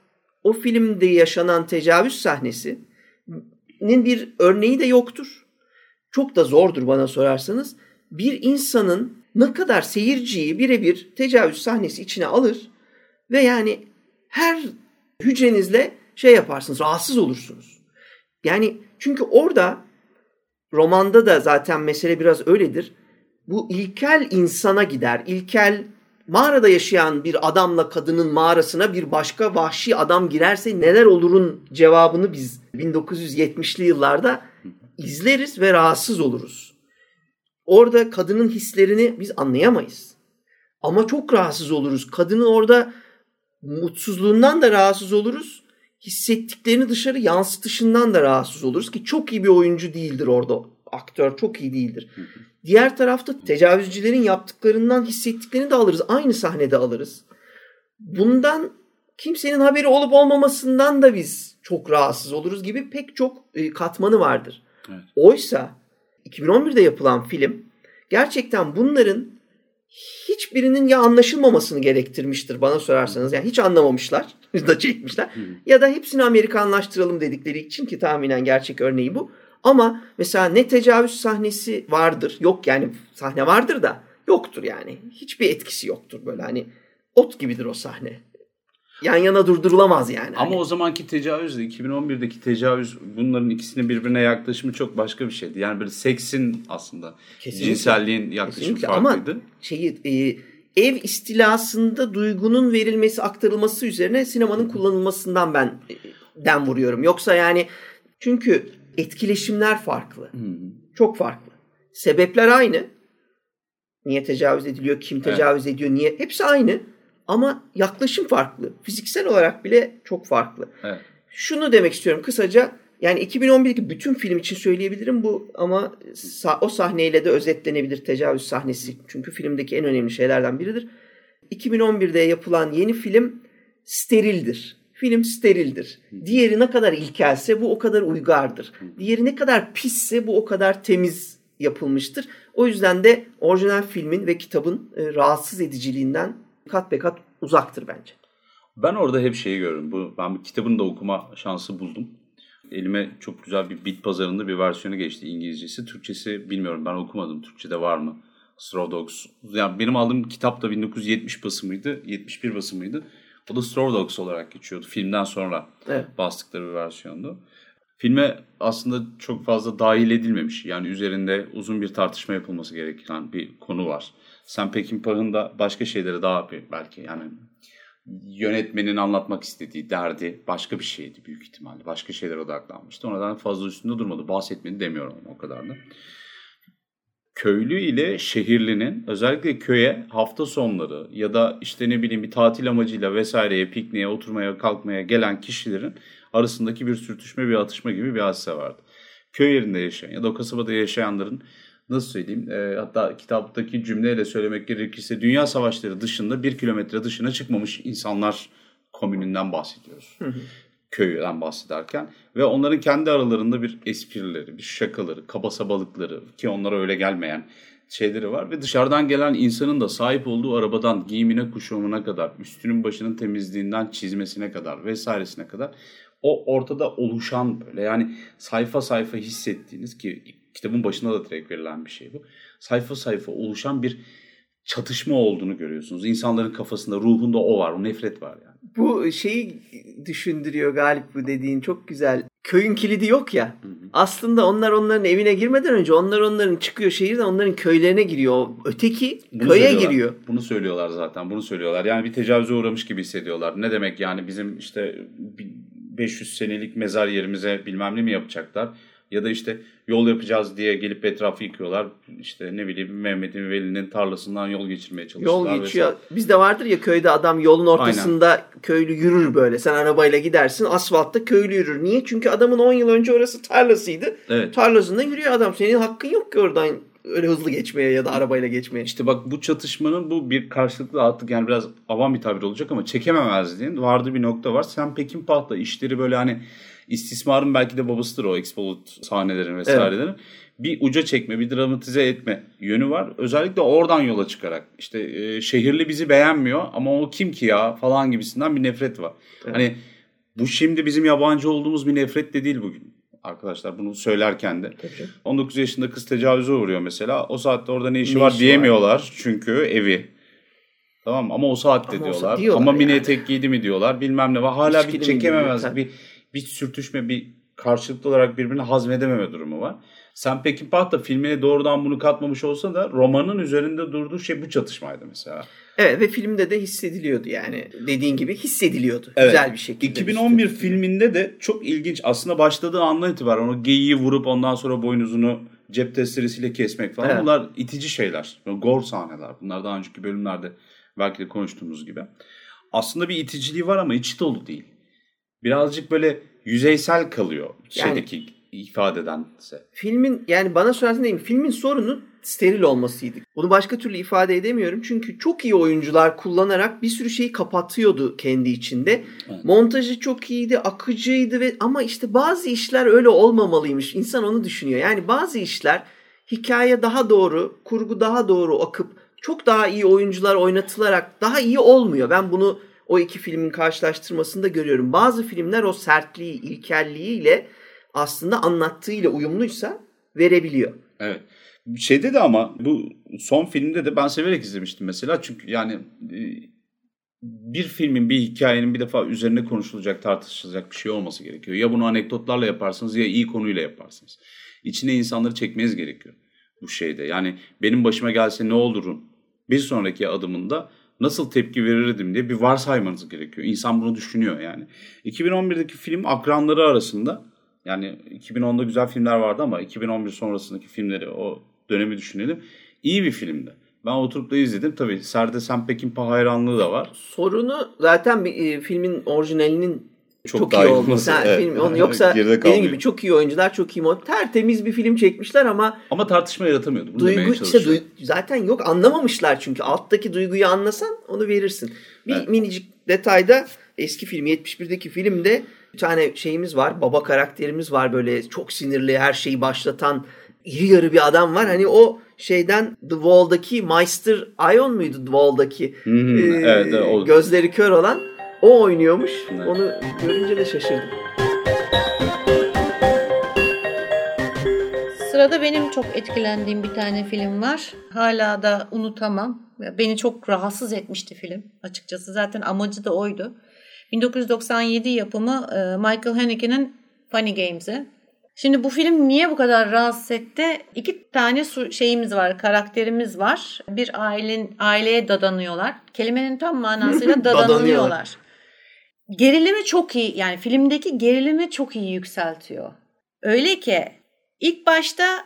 o filmde yaşanan tecavüz sahnesinin bir örneği de yoktur. Çok da zordur bana sorarsanız. Bir insanın ne kadar seyirciyi birebir tecavüz sahnesi içine alır ve yani her hücrenizle şey yaparsınız, rahatsız olursunuz. Yani çünkü orada romanda da zaten mesele biraz öyledir. Bu ilkel insana gider. İlkel mağarada yaşayan bir adamla kadının mağarasına bir başka vahşi adam girerse neler olurun cevabını biz 1970'li yıllarda izleriz ve rahatsız oluruz. Orada kadının hislerini biz anlayamayız. Ama çok rahatsız oluruz. Kadının orada mutsuzluğundan da rahatsız oluruz. Hissettiklerini dışarı yansıtışından da rahatsız oluruz ki çok iyi bir oyuncu değildir orada. Aktör çok iyi değildir. Diğer tarafta tecavüzcülerin yaptıklarından hissettiklerini de alırız. Aynı sahnede alırız. Bundan kimsenin haberi olup olmamasından da biz çok rahatsız oluruz gibi pek çok e, katmanı vardır. Evet. Oysa 2011'de yapılan film gerçekten bunların hiçbirinin ya anlaşılmamasını gerektirmiştir bana sorarsanız. Yani hiç anlamamışlar da çekmişler. ya da hepsini Amerikanlaştıralım dedikleri için ki tahminen gerçek örneği bu. Ama mesela ne tecavüz sahnesi vardır. Yok yani sahne vardır da yoktur yani. Hiçbir etkisi yoktur böyle hani ot gibidir o sahne. Yan yana durdurulamaz yani. Ama Hani- o zamanki tecavüzle 2011'deki tecavüz bunların ikisinin birbirine yaklaşımı çok başka bir şeydi. Yani böyle seksin aslında Kesinlikle. cinselliğin yaklaşımı Kesinlikle. farklıydı. Ama şeyi e, ev istilasında duygunun verilmesi, aktarılması üzerine sinemanın kullanılmasından ben e, den vuruyorum. Yoksa yani çünkü etkileşimler farklı. Çok farklı. Sebepler aynı. Niye tecavüz ediliyor, kim tecavüz ediyor, niye? Hepsi aynı. Ama yaklaşım farklı. Fiziksel olarak bile çok farklı. Evet. Şunu demek istiyorum kısaca. Yani 2011'deki bütün film için söyleyebilirim bu ama o sahneyle de özetlenebilir tecavüz sahnesi. Çünkü filmdeki en önemli şeylerden biridir. 2011'de yapılan yeni film sterildir. Film sterildir. Diğeri ne kadar ilkelse bu o kadar uygardır. Diğeri ne kadar pisse bu o kadar temiz yapılmıştır. O yüzden de orijinal filmin ve kitabın e, rahatsız ediciliğinden kat be kat uzaktır bence. Ben orada hep şeyi görüyorum. Bu, ben bir kitabını da okuma şansı buldum. Elime çok güzel bir bit pazarında bir versiyonu geçti İngilizcesi. Türkçesi bilmiyorum ben okumadım. Türkçe'de var mı? Straw Dogs. Yani benim aldığım kitap da 1970 basımıydı. 71 basımıydı. O da Straw Dogs olarak geçiyordu. Filmden sonra Evet. bastıkları bir versiyondu. Filme aslında çok fazla dahil edilmemiş. Yani üzerinde uzun bir tartışma yapılması gereken bir konu var. Sam Peckinpah'ın da başka şeyleri daha belki yani yönetmenin anlatmak istediği derdi başka bir şeydi büyük ihtimalle. Başka şeylere odaklanmıştı. O nedenle fazla üstünde durmadı. Bahsetmeni demiyorum o kadar da. köylü ile şehirlinin özellikle köye hafta sonları ya da işte ne bileyim bir tatil amacıyla vesaireye pikniğe oturmaya kalkmaya gelen kişilerin arasındaki bir sürtüşme bir atışma gibi bir hadise vardı. Köy yerinde yaşayan ya da o kasabada yaşayanların nasıl söyleyeyim e, hatta kitaptaki cümleyle söylemek gerekirse dünya savaşları dışında bir kilometre dışına çıkmamış insanlar komününden bahsediyoruz. Hı hı. Köyden bahsederken ve onların kendi aralarında bir esprileri, bir şakaları, kaba sabalıkları ki onlara öyle gelmeyen şeyleri var ve dışarıdan gelen insanın da sahip olduğu arabadan giyimine kuşamına kadar, üstünün başının temizliğinden çizmesine kadar vesairesine kadar o ortada oluşan böyle yani sayfa sayfa hissettiğiniz ki kitabın başında da direkt verilen bir şey bu. Sayfa sayfa oluşan bir çatışma olduğunu görüyorsunuz. İnsanların kafasında, ruhunda o var, o nefret var yani. Bu şeyi düşündürüyor Galip bu dediğin çok güzel. Köyün kilidi yok ya. Hı hı. Aslında onlar onların evine girmeden önce onlar onların çıkıyor şehirden onların köylerine giriyor. Öteki Bunu köye giriyor. Bunu söylüyorlar zaten. Bunu söylüyorlar. Yani bir tecavüze uğramış gibi hissediyorlar. Ne demek yani bizim işte 500 senelik mezar yerimize bilmem ne mi yapacaklar? Ya da işte yol yapacağız diye gelip etrafı yıkıyorlar. İşte ne bileyim Mehmet'in Veli'nin tarlasından yol geçirmeye çalışıyorlar. Yol geçiyor. Vesaire. Bizde vardır ya köyde adam yolun ortasında Aynen. köylü yürür böyle. Sen arabayla gidersin asfaltta köylü yürür. Niye? Çünkü adamın 10 yıl önce orası tarlasıydı. Evet. Tarlasında yürüyor adam. Senin hakkın yok ki oradan öyle hızlı geçmeye ya da arabayla geçmeye. İşte bak bu çatışmanın bu bir karşılıklı artık yani biraz avam bir tabir olacak ama çekememezliğin vardı bir nokta var. Sen Pekin Pah'la işleri böyle hani istismarın belki de babasıdır o Exploit sahnelerin vesairelerin. Evet. Bir uca çekme, bir dramatize etme yönü var. Özellikle oradan yola çıkarak işte e, şehirli bizi beğenmiyor ama o kim ki ya falan gibisinden bir nefret var. Evet. Hani bu şimdi bizim yabancı olduğumuz bir nefret de değil bugün arkadaşlar bunu söylerken de. Tabii. 19 yaşında kız tecavüze uğruyor mesela. O saatte orada ne işi ne var işi diyemiyorlar. Var? Çünkü evi. Tamam ama o saatte ama diyorlar. diyorlar. Ama yani. mini etek giydi mi diyorlar. Bilmem ne var. Hala Hiç bir çekememez. Bir, bir sürtüşme, bir karşılıklı olarak birbirini hazmedememe durumu var. Sen Peckinpah da filmine doğrudan bunu katmamış olsa da romanın üzerinde durduğu şey bu çatışmaydı mesela. Evet ve filmde de hissediliyordu yani. Dediğin gibi hissediliyordu. Evet. Güzel bir şekilde. 2011 filminde de çok ilginç. Aslında başladığı andan itibaren onu geyiği vurup ondan sonra boynuzunu cep testeresiyle kesmek falan. Evet. Bunlar itici şeyler. Gore sahneler. Bunlar daha önceki bölümlerde belki de konuştuğumuz gibi. Aslında bir iticiliği var ama içi dolu değil. Birazcık böyle yüzeysel kalıyor şeydeki yani, ifadedense. Filmin yani bana sorarsan diyeyim filmin sorunu steril olmasıydı. Bunu başka türlü ifade edemiyorum. Çünkü çok iyi oyuncular kullanarak bir sürü şeyi kapatıyordu kendi içinde. Evet. Montajı çok iyiydi, akıcıydı ve ama işte bazı işler öyle olmamalıymış. İnsan onu düşünüyor. Yani bazı işler hikaye daha doğru, kurgu daha doğru akıp çok daha iyi oyuncular oynatılarak daha iyi olmuyor. Ben bunu o iki filmin karşılaştırmasında görüyorum. Bazı filmler o sertliği, ilkelliğiyle aslında anlattığıyla uyumluysa verebiliyor. Evet. Şeyde de ama bu son filmde de ben severek izlemiştim mesela. Çünkü yani e, bir filmin, bir hikayenin bir defa üzerine konuşulacak, tartışılacak bir şey olması gerekiyor. Ya bunu anekdotlarla yaparsınız ya iyi konuyla yaparsınız. İçine insanları çekmeniz gerekiyor bu şeyde. Yani benim başıma gelse ne olurun bir sonraki adımında nasıl tepki verirdim diye bir varsaymanız gerekiyor. İnsan bunu düşünüyor yani. 2011'deki film akranları arasında yani 2010'da güzel filmler vardı ama 2011 sonrasındaki filmleri o dönemi düşünelim. İyi bir filmdi. Ben oturup da izledim. Tabii Serde Sam Peckinpah hayranlığı da var. Sorunu zaten bir e, filmin orijinalinin çok, çok iyi olması. Evet. Film, onu, yoksa dediğim gibi çok iyi oyuncular, çok iyi mod. Tertemiz bir film çekmişler ama ama tartışma yaratamıyordu. Bunu duygu işte duy, zaten yok anlamamışlar çünkü alttaki duyguyu anlasan onu verirsin. Bir evet. minicik detayda eski film 71'deki filmde bir tane şeyimiz var. Baba karakterimiz var böyle çok sinirli her şeyi başlatan iri yarı bir adam var. Hani o şeyden The Wall'daki Meister Ion muydu The Wall'daki? Hmm, ee, evet, evet, gözleri kör olan o oynuyormuş. Onu görünce de şaşırdım. Sırada benim çok etkilendiğim bir tane film var. Hala da unutamam. Beni çok rahatsız etmişti film açıkçası. Zaten amacı da oydu. 1997 yapımı e, Michael Haneke'nin Funny Games'i. Şimdi bu film niye bu kadar rahatsız etti? İki tane şeyimiz var, karakterimiz var. Bir ailen aileye dadanıyorlar. Kelimenin tam manasıyla dadanıyorlar. Gerilimi çok iyi yani filmdeki gerilimi çok iyi yükseltiyor. Öyle ki ilk başta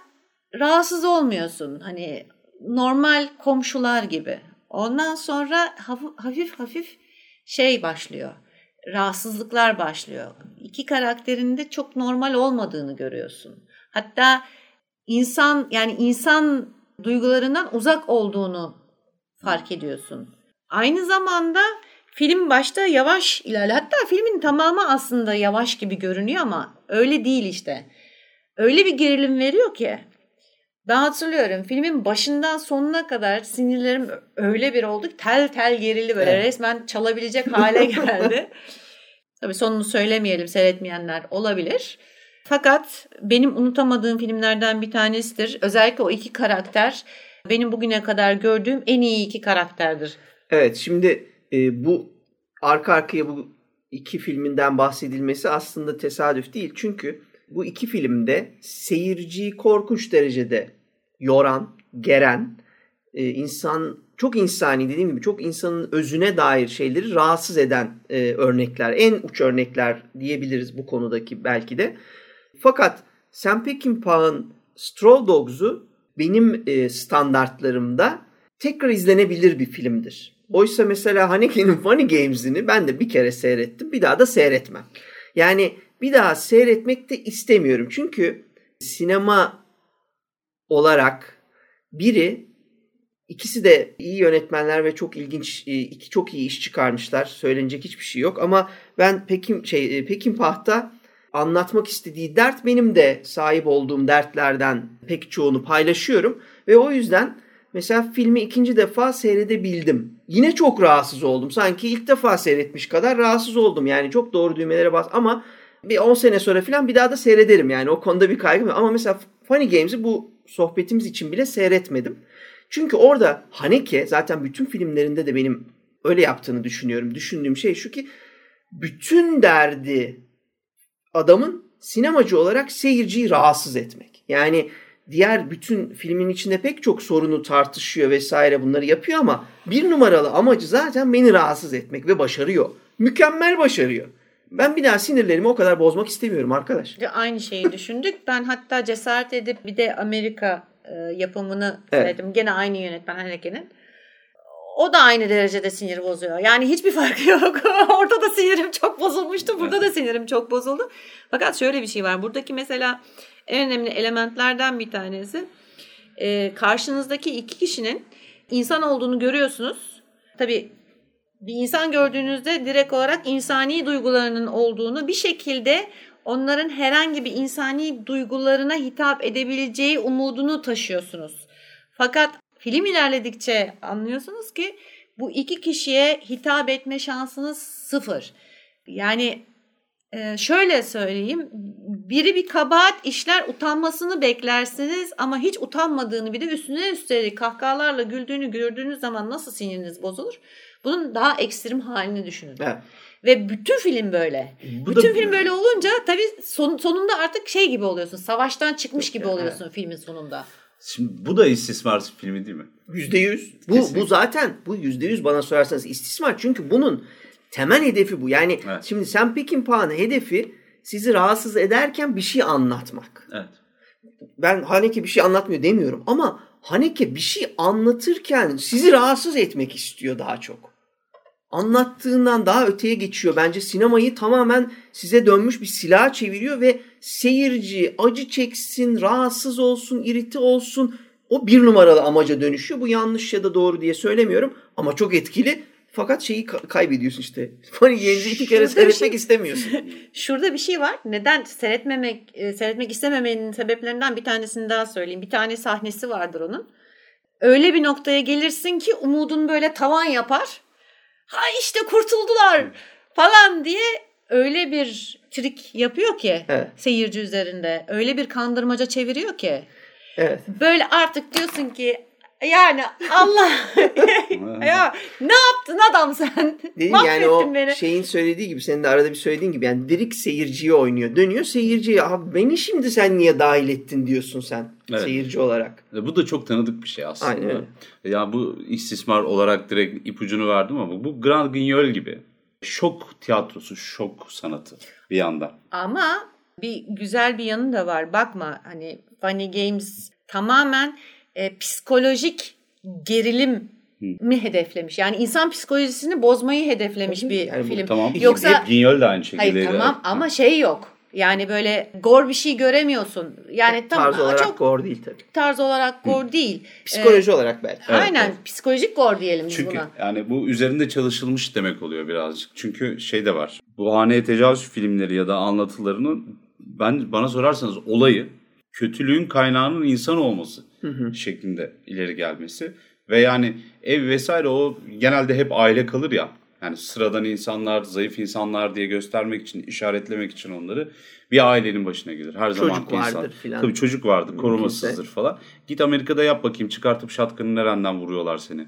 rahatsız olmuyorsun. Hani normal komşular gibi. Ondan sonra hafif hafif şey başlıyor. Rahatsızlıklar başlıyor. İki karakterin de çok normal olmadığını görüyorsun. Hatta insan yani insan duygularından uzak olduğunu fark ediyorsun. Aynı zamanda film başta yavaş ilerliyor. Hatta filmin tamamı aslında yavaş gibi görünüyor ama öyle değil işte. Öyle bir gerilim veriyor ki ben hatırlıyorum filmin başından sonuna kadar sinirlerim öyle bir oldu ki tel tel gerildi böyle evet. resmen çalabilecek hale geldi. Tabii sonunu söylemeyelim seyretmeyenler olabilir. Fakat benim unutamadığım filmlerden bir tanesidir. Özellikle o iki karakter benim bugüne kadar gördüğüm en iyi iki karakterdir. Evet şimdi e, bu arka arkaya bu iki filminden bahsedilmesi aslında tesadüf değil. Çünkü bu iki filmde seyirciyi korkunç derecede yoran, geren, e, insan çok insani dediğim gibi çok insanın özüne dair şeyleri rahatsız eden e, örnekler. En uç örnekler diyebiliriz bu konudaki belki de. Fakat Sam Peckinpah'ın Straw Dogs'u benim e, standartlarımda tekrar izlenebilir bir filmdir. Oysa mesela Haneke'nin Funny Games'ini ben de bir kere seyrettim. Bir daha da seyretmem. Yani bir daha seyretmek de istemiyorum. Çünkü sinema olarak biri ikisi de iyi yönetmenler ve çok ilginç e, iki çok iyi iş çıkarmışlar. Söylenecek hiçbir şey yok ama ben Pekin şey e, Pekin Pahta anlatmak istediği dert benim de sahip olduğum dertlerden pek çoğunu paylaşıyorum ve o yüzden mesela filmi ikinci defa seyredebildim. Yine çok rahatsız oldum. Sanki ilk defa seyretmiş kadar rahatsız oldum. Yani çok doğru düğmelere bas ama bir 10 sene sonra falan bir daha da seyrederim yani o konuda bir kaygım yok. Ama mesela Funny Games'i bu sohbetimiz için bile seyretmedim. Çünkü orada Haneke zaten bütün filmlerinde de benim öyle yaptığını düşünüyorum. Düşündüğüm şey şu ki bütün derdi adamın sinemacı olarak seyirciyi rahatsız etmek. Yani diğer bütün filmin içinde pek çok sorunu tartışıyor vesaire bunları yapıyor ama bir numaralı amacı zaten beni rahatsız etmek ve başarıyor. Mükemmel başarıyor. Ben bir daha sinirlerimi o kadar bozmak istemiyorum arkadaş. Aynı şeyi düşündük. Ben hatta cesaret edip bir de Amerika e, yapımını evet. söyledim. Gene aynı yönetmen Haneke'nin. O da aynı derecede sinir bozuyor. Yani hiçbir farkı yok. Orada da sinirim çok bozulmuştu. Burada da sinirim çok bozuldu. Fakat şöyle bir şey var. Buradaki mesela en önemli elementlerden bir tanesi. E, karşınızdaki iki kişinin insan olduğunu görüyorsunuz. Tabii bir insan gördüğünüzde direkt olarak insani duygularının olduğunu bir şekilde onların herhangi bir insani duygularına hitap edebileceği umudunu taşıyorsunuz. Fakat film ilerledikçe anlıyorsunuz ki bu iki kişiye hitap etme şansınız sıfır. Yani e, şöyle söyleyeyim biri bir kabahat işler utanmasını beklersiniz ama hiç utanmadığını bir de üstüne üstelik kahkahalarla güldüğünü gördüğünüz zaman nasıl siniriniz bozulur? Bunun daha ekstrem halini düşünün. Evet. Ve bütün film böyle. Bu bütün da... film böyle olunca tabii son, sonunda artık şey gibi oluyorsun. Savaştan çıkmış gibi oluyorsun evet. filmin sonunda. Şimdi bu da istismar filmi değil mi? Yüzde yüz. Bu, bu zaten bu yüzde yüz bana sorarsanız istismar. Çünkü bunun temel hedefi bu. Yani evet. şimdi Sam Peckinpah'ın hedefi sizi rahatsız ederken bir şey anlatmak. Evet. Ben Haneke bir şey anlatmıyor demiyorum ama Haneke bir şey anlatırken sizi rahatsız etmek istiyor daha çok anlattığından daha öteye geçiyor. Bence sinemayı tamamen size dönmüş bir silah çeviriyor ve seyirci acı çeksin, rahatsız olsun, irite olsun o bir numaralı amaca dönüşüyor. Bu yanlış ya da doğru diye söylemiyorum ama çok etkili. Fakat şeyi kaybediyorsun işte. Funny Games'i iki kere seyretmek şey, istemiyorsun. Şurada bir şey var. Neden seyretmemek e, seyretmek istememenin sebeplerinden bir tanesini daha söyleyeyim. Bir tane sahnesi vardır onun. Öyle bir noktaya gelirsin ki umudun böyle tavan yapar ha işte kurtuldular falan diye öyle bir trik yapıyor ki evet. seyirci üzerinde. Öyle bir kandırmaca çeviriyor ki. Evet. Böyle artık diyorsun ki yani Allah ya ne yaptın adam sen? Değil yani o beni. şeyin söylediği gibi senin de arada bir söylediğin gibi yani direkt seyirciye oynuyor. Dönüyor seyirciye abi beni şimdi sen niye dahil ettin diyorsun sen evet. seyirci olarak. E, bu da çok tanıdık bir şey aslında. Aynen öyle. Ya bu istismar olarak direkt ipucunu verdim ama bu Grand Guignol gibi. Şok tiyatrosu, şok sanatı bir yandan. Ama bir güzel bir yanı da var. Bakma hani Funny Games tamamen e, psikolojik gerilim mi hedeflemiş? Yani insan psikolojisini bozmayı hedeflemiş bir Yani bu film. Tamam. Yoksa Ginyol de aynı şekilde. hayır tamam ama şey yok. Yani böyle gor bir şey göremiyorsun. Yani tam Tarz olarak çok gore değil tabii. tarz olarak gor değil. Psikoloji olarak belki. Ee, aynen psikolojik gor diyelim biz Çünkü buna. yani bu üzerinde çalışılmış demek oluyor birazcık. Çünkü şey de var. Bu haneye tecavüz filmleri ya da anlatılarının ben bana sorarsanız olayı kötülüğün kaynağının insan olması şeklinde ileri gelmesi ve yani ev vesaire o genelde hep aile kalır ya. Yani sıradan insanlar, zayıf insanlar diye göstermek için, işaretlemek için onları bir ailenin başına gelir. Her zaman Çocuk insan. vardır filan. Tabii çocuk vardır, korumasızdır falan. Git Amerika'da yap bakayım çıkartıp şatkını nereden vuruyorlar seni.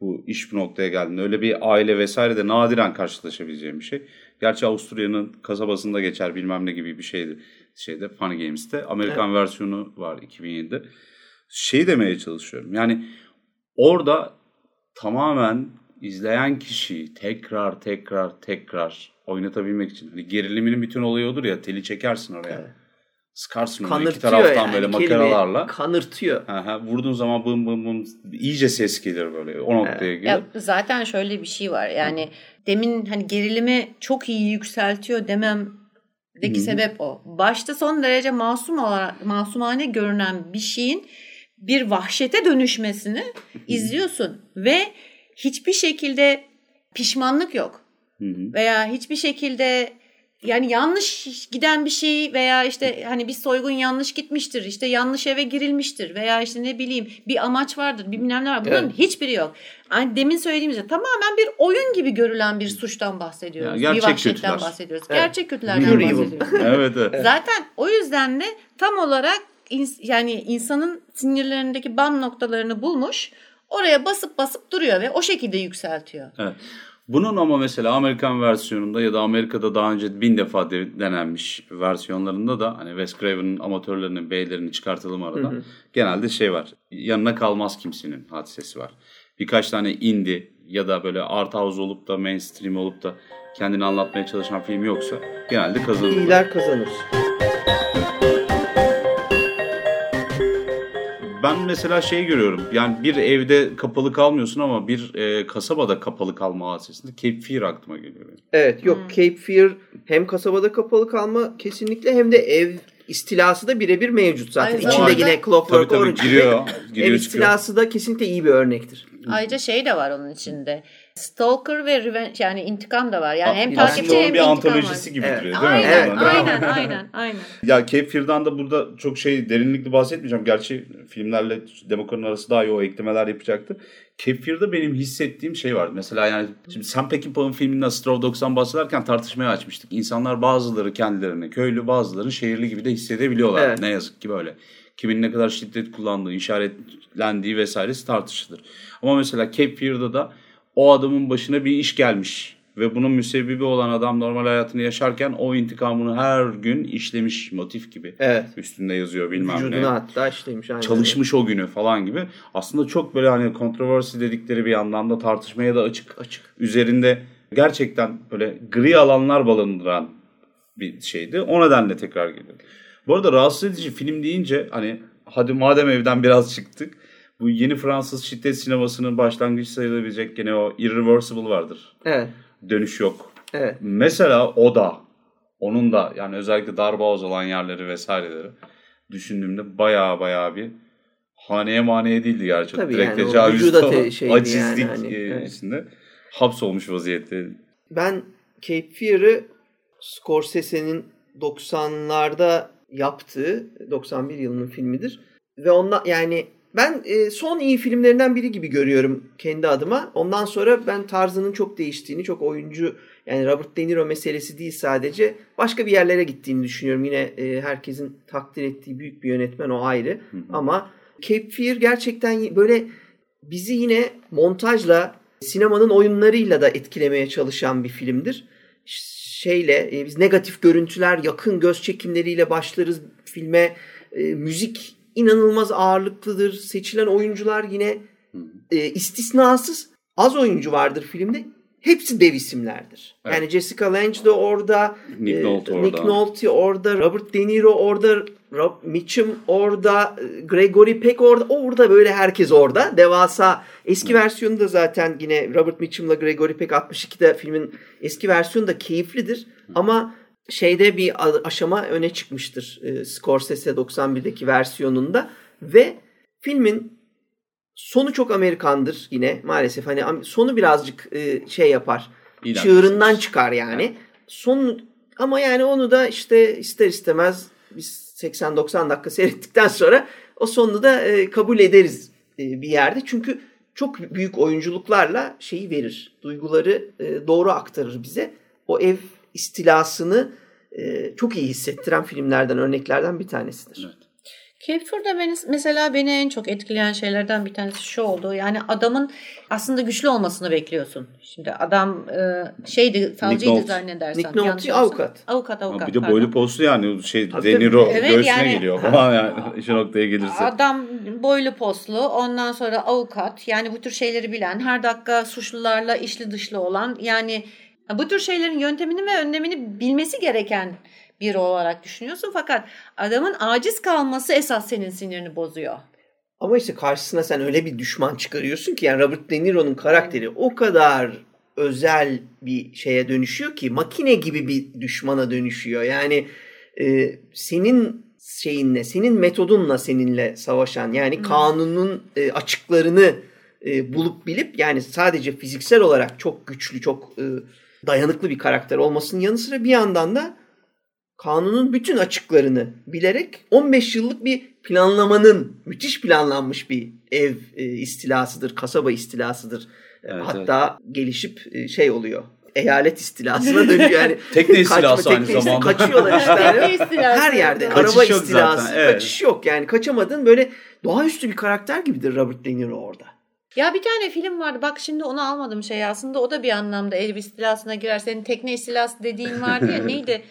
Bu iş bu noktaya geldiğinde. Öyle bir aile vesaire de nadiren karşılaşabileceğim bir şey. Gerçi Avusturya'nın kasabasında geçer bilmem ne gibi bir şeydi. Şeyde Funny Games'te. Amerikan versiyonu var 2007'de. Şey demeye çalışıyorum. Yani orada tamamen izleyen kişiyi tekrar tekrar tekrar oynatabilmek için. Hani geriliminin bütün olayı odur ya teli çekersin oraya. Sıkarsın onu iki taraftan yani. böyle makaralarla. Kanırtıyor. Hı hı, Vurduğun zaman bım bım bım iyice ses gelir böyle o noktaya gelir. Ya zaten şöyle bir şey var. Yani demin hani gerilimi çok iyi yükseltiyor dememdeki sebep o. Başta son derece masum olarak masumane görünen bir şeyin bir vahşete dönüşmesini izliyorsun ve hiçbir şekilde pişmanlık yok. Veya hiçbir şekilde yani yanlış giden bir şey veya işte hani bir soygun yanlış gitmiştir. işte yanlış eve girilmiştir veya işte ne bileyim bir amaç vardır, bir bilmem ne var. Bunların Evet. hiçbiri yok. Yani demin söylediğimiz gibi tamamen bir oyun gibi görülen bir suçtan bahsediyoruz. Ya, bir vahşetten kötüler. bahsediyoruz. Evet. Gerçek kötülerden bahsediyoruz. evet evet. Zaten o yüzden de tam olarak ins- yani insanın sinirlerindeki bam noktalarını bulmuş. Oraya basıp basıp duruyor ve o şekilde yükseltiyor. Evet. Bunun ama mesela Amerikan versiyonunda ya da Amerika'da daha önce bin defa de- denenmiş versiyonlarında da hani Wes Craven'ın amatörlerinin, beylerini çıkartalım aradan. Genelde şey var. Yanına kalmaz kimsenin hadisesi var. Birkaç tane indie ya da böyle art house olup da mainstream olup da kendini anlatmaya çalışan film yoksa genelde kazanır. İyiler kazanır. Ben mesela şey görüyorum. Yani bir evde kapalı kalmıyorsun ama bir e, kasabada kapalı kalma hadisesinde Cape Fear aklıma geliyor. benim. Evet yok Hmm. Cape Fear hem kasabada kapalı kalma kesinlikle hem de ev istilası da birebir mevcut zaten. Aynı İçinde yine Clockwork tabii Orange giriyor, Ev giriyor çıkıyor. istilası da kesinlikle iyi bir örnektir. Ayrıca şey de var onun içinde. Stalker ve Revenge yani intikam da var. Yani hem Aslında takipçi hem bir intikam antolojisi var. gibi Evet. duruyor değil mi? Aynen, Evet, Ondan- aynen, aynen, aynen. Ya Fear'dan da burada çok şey derinlikli bahsetmeyeceğim. Gerçi filmlerle Demokan'ın arası daha iyi o eklemeler yapacaktı. Fear'da benim hissettiğim şey var. Mesela yani şimdi Sam Peckinpah'ın filminden Straw Dogs'tan bahsederken tartışmaya açmıştık. İnsanlar bazıları kendilerini köylü bazıları şehirli gibi de hissedebiliyorlar. Evet. Ne yazık ki böyle. Kimin ne kadar şiddet kullandığı, işaretlendiği vesairesi tartışılır. Ama mesela Cape Fear'da da o adamın başına bir iş gelmiş. Ve bunun müsebbibi olan adam normal hayatını yaşarken o intikamını her gün işlemiş motif gibi. Evet. Üstünde yazıyor bilmem ne. Vücuduna hatta işlemiş. Aynen. Çalışmış o günü falan gibi. Aslında çok böyle hani kontroversi dedikleri bir yandan da tartışmaya da açık. Açık. Üzerinde gerçekten böyle gri alanlar balındıran bir şeydi. O nedenle tekrar geliyor. Bu arada rahatsız edici film deyince hani hadi madem evden biraz çıktık. Bu yeni Fransız şiddet sinemasının başlangıcı sayılabilecek gene o Irreversible vardır. Evet. Dönüş yok. Evet. Mesela o da onun da yani özellikle darboğaz olan yerleri vesaireleri düşündüğümde baya baya bir haneye maneye değildi gerçi. Tabii Direkt yani tecavüz te- acizlik yani hani, e, evet. içinde hapsolmuş vaziyette. Ben Cape Fear'ı Scorsese'nin 90'larda yaptığı 91 yılının filmidir. Ve ondan yani ben e, son iyi filmlerinden biri gibi görüyorum kendi adıma. Ondan sonra ben tarzının çok değiştiğini, çok oyuncu yani Robert De Niro meselesi değil sadece başka bir yerlere gittiğini düşünüyorum. Yine e, herkesin takdir ettiği büyük bir yönetmen o ayrı. Ama Cape Fear gerçekten böyle bizi yine montajla sinemanın oyunlarıyla da etkilemeye çalışan bir filmdir. Şeyle e, biz negatif görüntüler, yakın göz çekimleriyle başlarız filme. E, müzik inanılmaz ağırlıklıdır. Seçilen oyuncular yine e, istisnasız az oyuncu vardır filmde. Hepsi dev isimlerdir. Evet. Yani Jessica Lange de orada, Nick e, Nolte orada. Nick Nolte orada, Robert De Niro orada, Rob Mitchum orada, Gregory Peck orada, orada böyle herkes orada. Devasa. Eski versiyonu da zaten yine Robert Mitchum'la Gregory Peck 62'de filmin eski versiyonu da keyiflidir. Ama şeyde bir aşama öne çıkmıştır. E, Scorsese 91'deki versiyonunda ve filmin sonu çok Amerikandır yine maalesef. Hani sonu birazcık e, şey yapar. İlan çığırından çıkar yani. Evet. Son ama yani onu da işte ister istemez biz 80-90 dakika seyrettikten sonra o sonunu da e, kabul ederiz e, bir yerde. Çünkü çok büyük oyunculuklarla şeyi verir. Duyguları e, doğru aktarır bize. O ev istilasını e, çok iyi hissettiren filmlerden, örneklerden bir tanesidir. Evet. Keyfur'da beni, mesela beni en çok etkileyen şeylerden bir tanesi şu oldu. Yani adamın aslında güçlü olmasını bekliyorsun. Şimdi adam e, şeydi, savcıydı zannedersem. Nick Nolte avukat. Avukat, avukat. bir de boylu poslu yani şey Tabii, De Niro evet, göğsüne yani, geliyor falan yani işin noktaya gelirse. Adam boylu poslu ondan sonra avukat yani bu tür şeyleri bilen her dakika suçlularla işli dışlı olan yani bu tür şeylerin yöntemini ve önlemini bilmesi gereken biri olarak düşünüyorsun. Fakat adamın aciz kalması esas senin sinirini bozuyor. Ama işte karşısına sen öyle bir düşman çıkarıyorsun ki yani Robert De Niro'nun karakteri o kadar özel bir şeye dönüşüyor ki makine gibi bir düşmana dönüşüyor. Yani e, senin şeyinle, senin metodunla seninle savaşan yani hmm. kanunun e, açıklarını e, bulup bilip yani sadece fiziksel olarak çok güçlü, çok e, dayanıklı bir karakter olmasının yanı sıra bir yandan da kanunun bütün açıklarını bilerek 15 yıllık bir planlamanın müthiş planlanmış bir ev e, istilasıdır, kasaba istilasıdır. Evet, Hatta evet. gelişip e, şey oluyor. Eyalet istilasına dönüyor yani. tekne istilası Kaçma, aynı tekne zamanda. Kaçıyorlar işte. Her yerde. Kaçış araba istilası. Zaten, evet. Kaçış yok yani. Kaçamadın böyle doğaüstü bir karakter gibidir Robert De Niro orada. Ya bir tane film vardı. Bak şimdi onu almadım şey aslında. O da bir anlamda ev istilasına girer. Senin tekne istilası dediğin vardı ya. Neydi?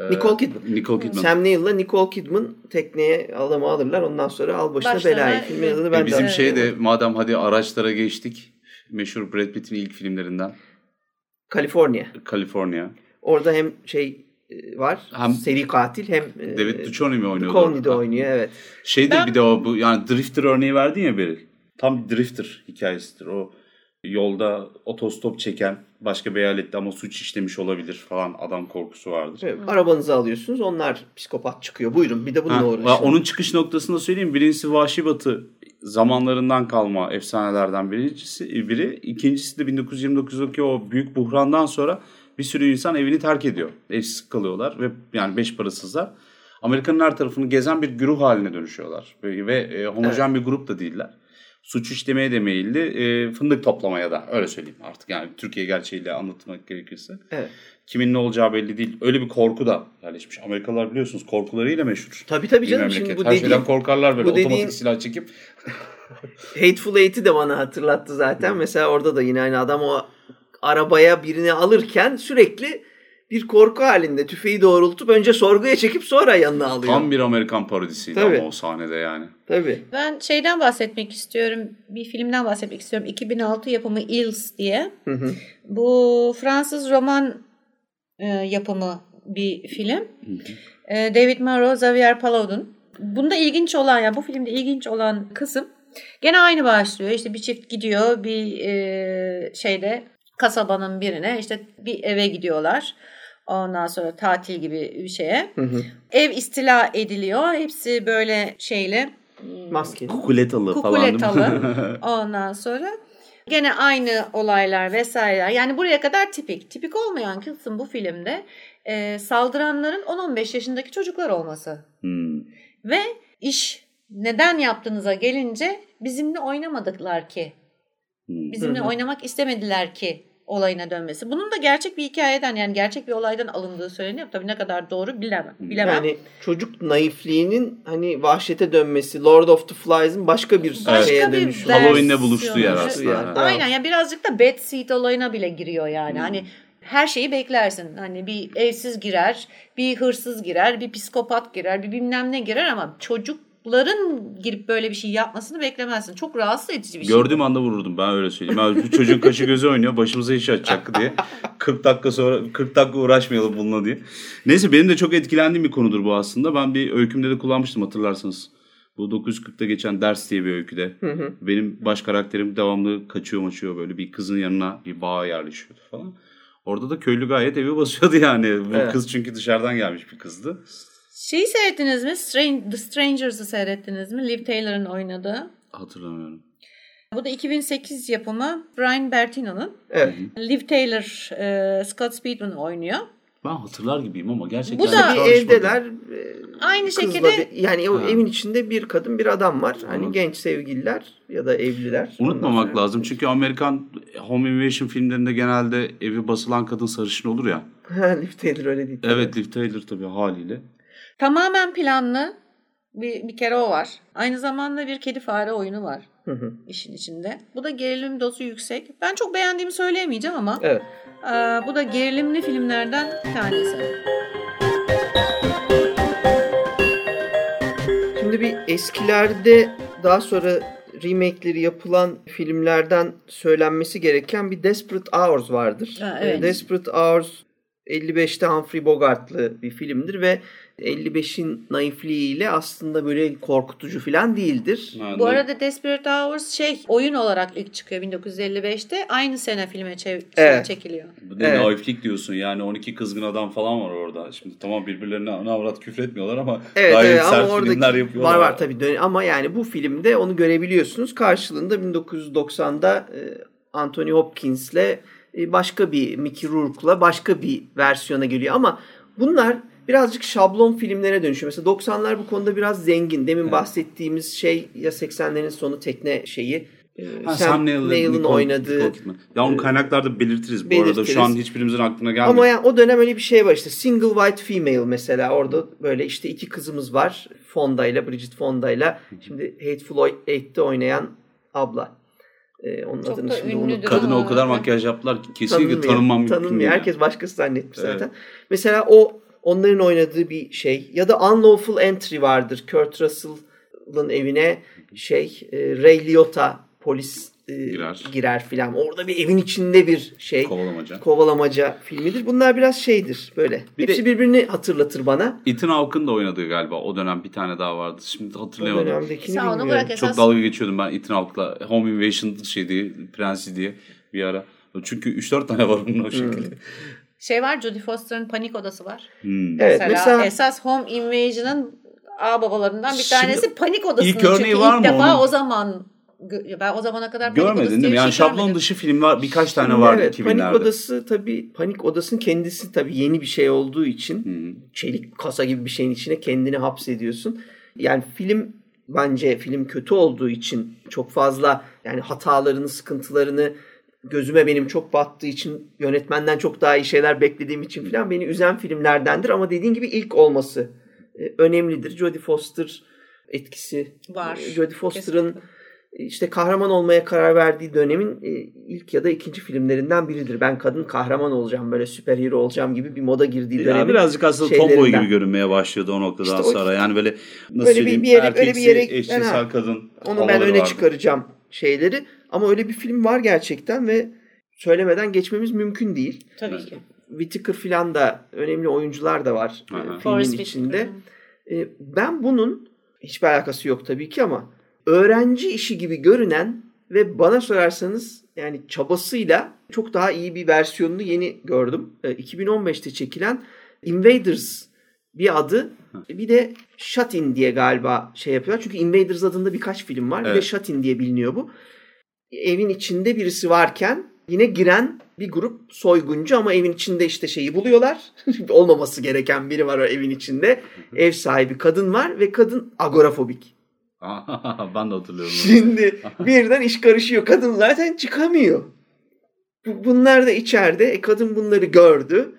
Ee, Nicole Kidman. Nicole Kidman. Sam Neill'la Nicole Kidman tekneye adamı alırlar. Ondan sonra al başına Başlarına, belayı. Filmin adını ben e bizim de şey de madem hadi araçlara geçtik. Meşhur Brad Pitt'in ilk filmlerinden. California. California. Orada hem şey e, var. Hem seri katil hem e, David Duchovny mi oynuyor? Duchovny de oynuyor evet. Şeydir ben... bir de o bu yani Drifter örneği verdin ya biri. Tam Drifter hikayesidir. O yolda otostop çeken başka bir eyalette ama suç işlemiş olabilir falan adam korkusu vardır. Evet, arabanızı alıyorsunuz onlar psikopat çıkıyor. Buyurun bir de bununla uğraşın. Onun çıkış noktasında söyleyeyim. Birincisi Vahşi Batı zamanlarından kalma efsanelerden birincisi biri. İkincisi de 1929'daki o büyük buhrandan sonra bir sürü insan evini terk ediyor. Evsiz kalıyorlar ve yani beş parasızlar. Amerika'nın her tarafını gezen bir güruh haline dönüşüyorlar. Ve, ve e, homojen evet. bir grup da değiller suç işlemeye de meyilli. E, fındık toplamaya da öyle söyleyeyim artık yani Türkiye gerçeğiyle anlatmak gerekirse. Evet. Kimin ne olacağı belli değil. Öyle bir korku da yerleşmiş. Amerikalılar biliyorsunuz korkularıyla meşhur. Tabii tabii canım. Şimdi bu Her dediğin, şeyden korkarlar böyle bu dediğin, otomatik silah çekip. Hateful Eight'i de bana hatırlattı zaten. Mesela orada da yine aynı adam o arabaya birini alırken sürekli bir korku halinde tüfeği doğrultup önce sorguya çekip sonra yanına alıyor. Tam bir Amerikan parodisiydi Tabii. ama o sahnede yani. Tabii. Ben şeyden bahsetmek istiyorum. Bir filmden bahsetmek istiyorum. 2006 yapımı Ils diye. Hı hı. Bu Fransız roman e, yapımı bir film. Hı hı. E, David Monroe, Xavier Palaud'un. Bunda ilginç olan ya yani bu filmde ilginç olan kısım gene aynı başlıyor. İşte bir çift gidiyor bir e, şeyde kasabanın birine işte bir eve gidiyorlar. Ondan sonra tatil gibi bir şeye. Hı hı. Ev istila ediliyor. Hepsi böyle şeyle hmm, maskeli. Kukuletalı, kukuletalı falan. Ondan sonra gene aynı olaylar vesaireler. Yani buraya kadar tipik. Tipik olmayan kısım bu filmde e, saldıranların 10-15 yaşındaki çocuklar olması. Hmm. Ve iş neden yaptığınıza gelince bizimle oynamadıklar ki. Hmm. Bizimle Hı-hı. oynamak istemediler ki olayına dönmesi. Bunun da gerçek bir hikayeden yani gerçek bir olaydan alındığı söyleniyor. Tabii ne kadar doğru bilemem. bilemem. Yani çocuk naifliğinin hani vahşete dönmesi, Lord of the Flies'ın başka bir başka şeye dönüşü. Halloween'le buluştuğu yer aslında. Yani. Aynen yani birazcık da Bad Seed olayına bile giriyor yani. Hmm. Hani her şeyi beklersin. Hani bir evsiz girer, bir hırsız girer, bir psikopat girer, bir bilmem ne girer ama çocuk çocukların girip böyle bir şey yapmasını beklemezsin. Çok rahatsız edici bir şey. Gördüğüm anda vururdum ben öyle söyleyeyim. Ben bu çocuğun kaşı gözü oynuyor başımıza iş açacak diye. 40 dakika sonra 40 dakika uğraşmayalım bununla diye. Neyse benim de çok etkilendiğim bir konudur bu aslında. Ben bir öykümde de kullanmıştım hatırlarsanız. Bu 940'ta geçen ders diye bir öyküde. Benim baş karakterim devamlı kaçıyor maçıyor böyle bir kızın yanına bir bağa yerleşiyordu falan. Orada da köylü gayet evi basıyordu yani. Bu Evet. kız çünkü dışarıdan gelmiş bir kızdı. Şeyi seyrettiniz mi? Strange, The Strangers'ı seyrettiniz mi? Liv Taylor'ın oynadığı. Hatırlamıyorum. Bu da 2008 yapımı Brian Bertino'nun. Evet. Liv Taylor, e, Scott Speedman oynuyor. Ben hatırlar gibiyim ama gerçekten Bu da- hiç Bir evdeler. e, Aynı şekilde bir- yani o Ha. evin içinde bir kadın bir adam var. Hani Hı. genç sevgililer ya da evliler. Unutmamak Ondan lazım çünkü Amerikan home invasion filmlerinde genelde evi basılan kadın sarışın olur ya. Ha, Liv Taylor öyle değil. Evet Liv Taylor tabii haliyle. Tamamen planlı bir, bir kere o var. Aynı zamanda bir kedi fare oyunu var Hı hı. işin içinde. Bu da gerilim dozu yüksek. Ben çok beğendiğimi söyleyemeyeceğim ama Evet. e, bu da gerilimli filmlerden bir tanesi. Şimdi bir eskilerde daha sonra remake'leri yapılan filmlerden söylenmesi gereken bir Desperate Hours vardır. Ha, evet. Desperate Hours 55'te Humphrey Bogart'lı bir filmdir ve 55'in naifliğiyle aslında böyle korkutucu falan değildir. Bu arada Desperate Hours şey oyun olarak ilk çıkıyor 1955'te. Aynı sene filme çev- Evet. çekiliyor. Bu ne Evet. naiflik diyorsun yani 12 kızgın adam falan var orada. Şimdi tamam birbirlerine ana avrat küfretmiyorlar ama Evet, gayet evet ama sert oradaki filmler yapıyorlar. var var tabii dön- ama yani bu filmde onu görebiliyorsunuz. Karşılığında 1990'da e, Anthony Hopkins'le e, başka bir Mickey Rourke'la başka bir versiyona geliyor ama bunlar birazcık şablon filmlere dönüşüyor. Mesela 90'lar bu konuda biraz zengin. Demin bahsettiğimiz şey ya 80'lerin sonu tekne şeyi. e, Ha, Sam, Sam Neill'in Nicole- oynadığı. Nicole Kidman. Ya onu kaynaklarda belirtiriz bu arada. belirtiriz. Şu an hiçbirimizin aklına gelmiyor. Ama yani o dönem öyle bir şey var işte single white female mesela orada böyle işte iki kızımız var Fonda ile Bridget Fonda ile şimdi Hateful Eight'te oynayan abla. Ee, onun Çok adını şimdi unuttum. Kadına o kadar makyaj yaptılar ki kesinlikle tanınmam mümkün tanınmıyor. Herkes başkası zannetmiş Evet. zaten. Mesela o onların oynadığı bir şey ya da Unlawful Entry vardır. Kurt Russell'ın evine şey e, Ray Liotta polis e, Girer. girer filan. Orada bir evin içinde bir şey. Kovalamaca. kovalamaca filmidir. Bunlar biraz şeydir böyle. Bir Hepsi de- birbirini hatırlatır bana. Ethan Hawke'ın da oynadığı galiba. O dönem bir tane daha vardı. Şimdi O hatırlayamadım. dönemdekini Sen onu bilmiyorum. bırak esas. Çok dalga geçiyordum ben Ethan Hawke'la. Home Invasion şey diye, prensi diye bir ara. Çünkü 3-4 tane var bunun o şekilde. Şey var Jodie Foster'ın panik odası var. Hmm. Evet Mesela, mesela esas Home Invasion'ın ağ babalarından bir Şimdi tanesi panik odası. ilk örneği Çünkü var ilk mı defa onun? o zaman ben o zamana kadar panik Görmedin değil mi? Yani şey şablon görmedim. dışı film var. Birkaç tane Şimdi var evet, 2000'lerde. Panik Odası tabii Panik Odası'nın kendisi tabii yeni bir şey olduğu için Hmm. çelik kasa gibi bir şeyin içine kendini hapsediyorsun. Yani film bence film kötü olduğu için çok fazla yani hatalarını, sıkıntılarını gözüme benim çok battığı için yönetmenden çok daha iyi şeyler beklediğim için falan beni üzen filmlerdendir ama dediğin gibi ilk olması e, önemlidir. Jodie Foster etkisi Var. E, Jodie Foster'ın işte kahraman olmaya karar verdiği dönemin e, ilk ya da ikinci filmlerinden biridir. Ben kadın kahraman olacağım, böyle süper hero olacağım gibi bir moda girdiği Ya dönemin birazcık aslında tomboy gibi görünmeye başlıyordu o noktadan İşte o- sonra. Yani böyle nasıl Böyle bir- söyleyeyim bir yere- öyle bir erkeksi, yere- eşcinsel Ha. kadın Onu ben öne vardı. çıkaracağım şeyleri. Ama öyle bir film var gerçekten ve söylemeden geçmemiz mümkün değil. Tabii ki. Whittaker filan da önemli oyuncular da var e, Aha. filmin Forrest içinde. Whitaker. E, ben bunun hiçbir alakası yok tabii ki ama öğrenci işi gibi görünen ve bana sorarsanız yani çabasıyla çok daha iyi bir versiyonunu yeni gördüm. E, 2015'te çekilen Invaders bir adı bir de Shut In diye galiba şey yapıyorlar. Çünkü Invaders adında birkaç film var. Bir de Evet. Shut In diye biliniyor bu. Evin içinde birisi varken yine giren bir grup soyguncu ama evin içinde işte şeyi buluyorlar. Olmaması gereken biri var o evin içinde. Ev sahibi kadın var ve kadın agorafobik. ben de hatırlıyorum. Şimdi birden iş karışıyor. Kadın zaten çıkamıyor. Bu- Bunlar da içeride. E, kadın bunları gördü.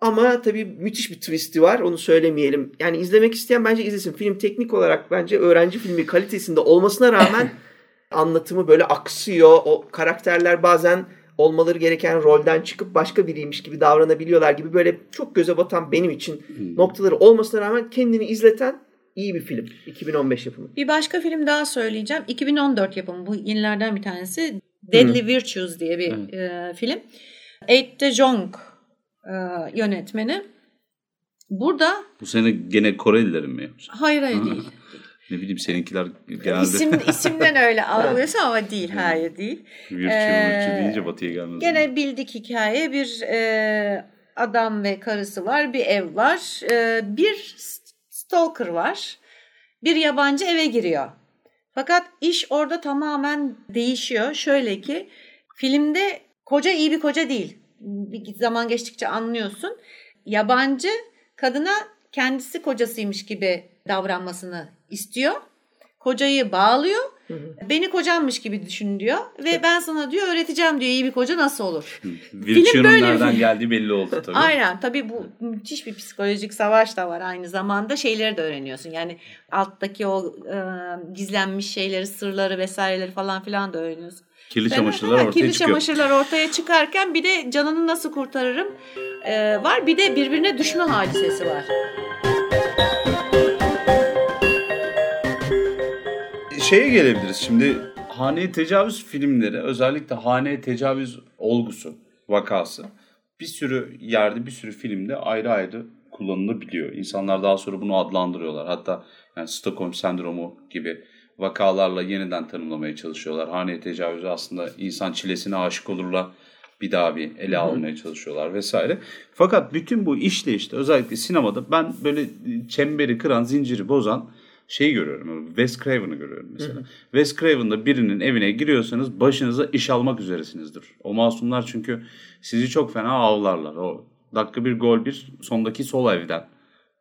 Ama tabii müthiş bir twist'i var. Onu söylemeyelim. Yani izlemek isteyen bence izlesin. Film teknik olarak bence öğrenci filmi kalitesinde olmasına rağmen anlatımı böyle aksıyor. O karakterler bazen olmaları gereken rolden çıkıp başka biriymiş gibi davranabiliyorlar gibi böyle çok göze batan benim için noktaları olmasına rağmen kendini izleten iyi bir film. 2015 yapımı. Bir başka film daha söyleyeceğim. 2014 yapımı. Bu yenilerden bir tanesi. Deadly Virtues diye bir e, film. Eight de Jong e, yönetmeni. Burada Bu sene gene Korelilerin mi yapmış? hayır hayır değil. Ne bileyim seninkiler genelde İsim, isimden öyle algılıyorsun ama değil. Hayır değil. virtue Ee, virtue deyince batıya gelmez. Gene bildik hikaye. Bir e, adam ve karısı var. Bir ev var. E, bir stalker var. Bir yabancı eve giriyor. Fakat iş orada tamamen değişiyor. Şöyle ki filmde koca iyi bir koca değil. Bir zaman geçtikçe anlıyorsun. Yabancı kadına kendisi kocasıymış gibi davranmasını istiyor. Kocayı bağlıyor. Beni kocammış gibi düşün diyor. Ve ben sana diyor öğreteceğim diyor iyi bir koca nasıl olur. Böyle bir nereden film. geldiği belli oldu tabii. Aynen tabii bu müthiş bir psikolojik savaş da var aynı zamanda şeyleri de öğreniyorsun. Yani alttaki o e, gizlenmiş şeyleri, sırları vesaireleri falan filan da öğreniyorsun. Kirli çamaşırlar ortaya kirli çıkıyor. çamaşırlar ortaya çıkarken bir de canını nasıl kurtarırım e, var. Bir de birbirine düşme hadisesi var. Şeye gelebiliriz şimdi haneye tecavüz filmleri özellikle haneye tecavüz olgusu vakası bir sürü yerde bir sürü filmde ayrı ayrı kullanılabiliyor. İnsanlar daha sonra bunu adlandırıyorlar. Hatta yani Stockholm sendromu gibi vakalarla yeniden tanımlamaya çalışıyorlar. Haneye tecavüzü aslında insan çilesine aşık olurla bir daha bir ele almaya çalışıyorlar vesaire. Fakat bütün bu işleyişte özellikle sinemada ben böyle çemberi kıran, zinciri bozan şeyi görüyorum. Wes Craven'ı görüyorum mesela. Wes Craven'da birinin evine giriyorsanız başınıza iş almak üzeresinizdir. O masumlar çünkü sizi çok fena avlarlar. O dakika bir gol bir sondaki sol evden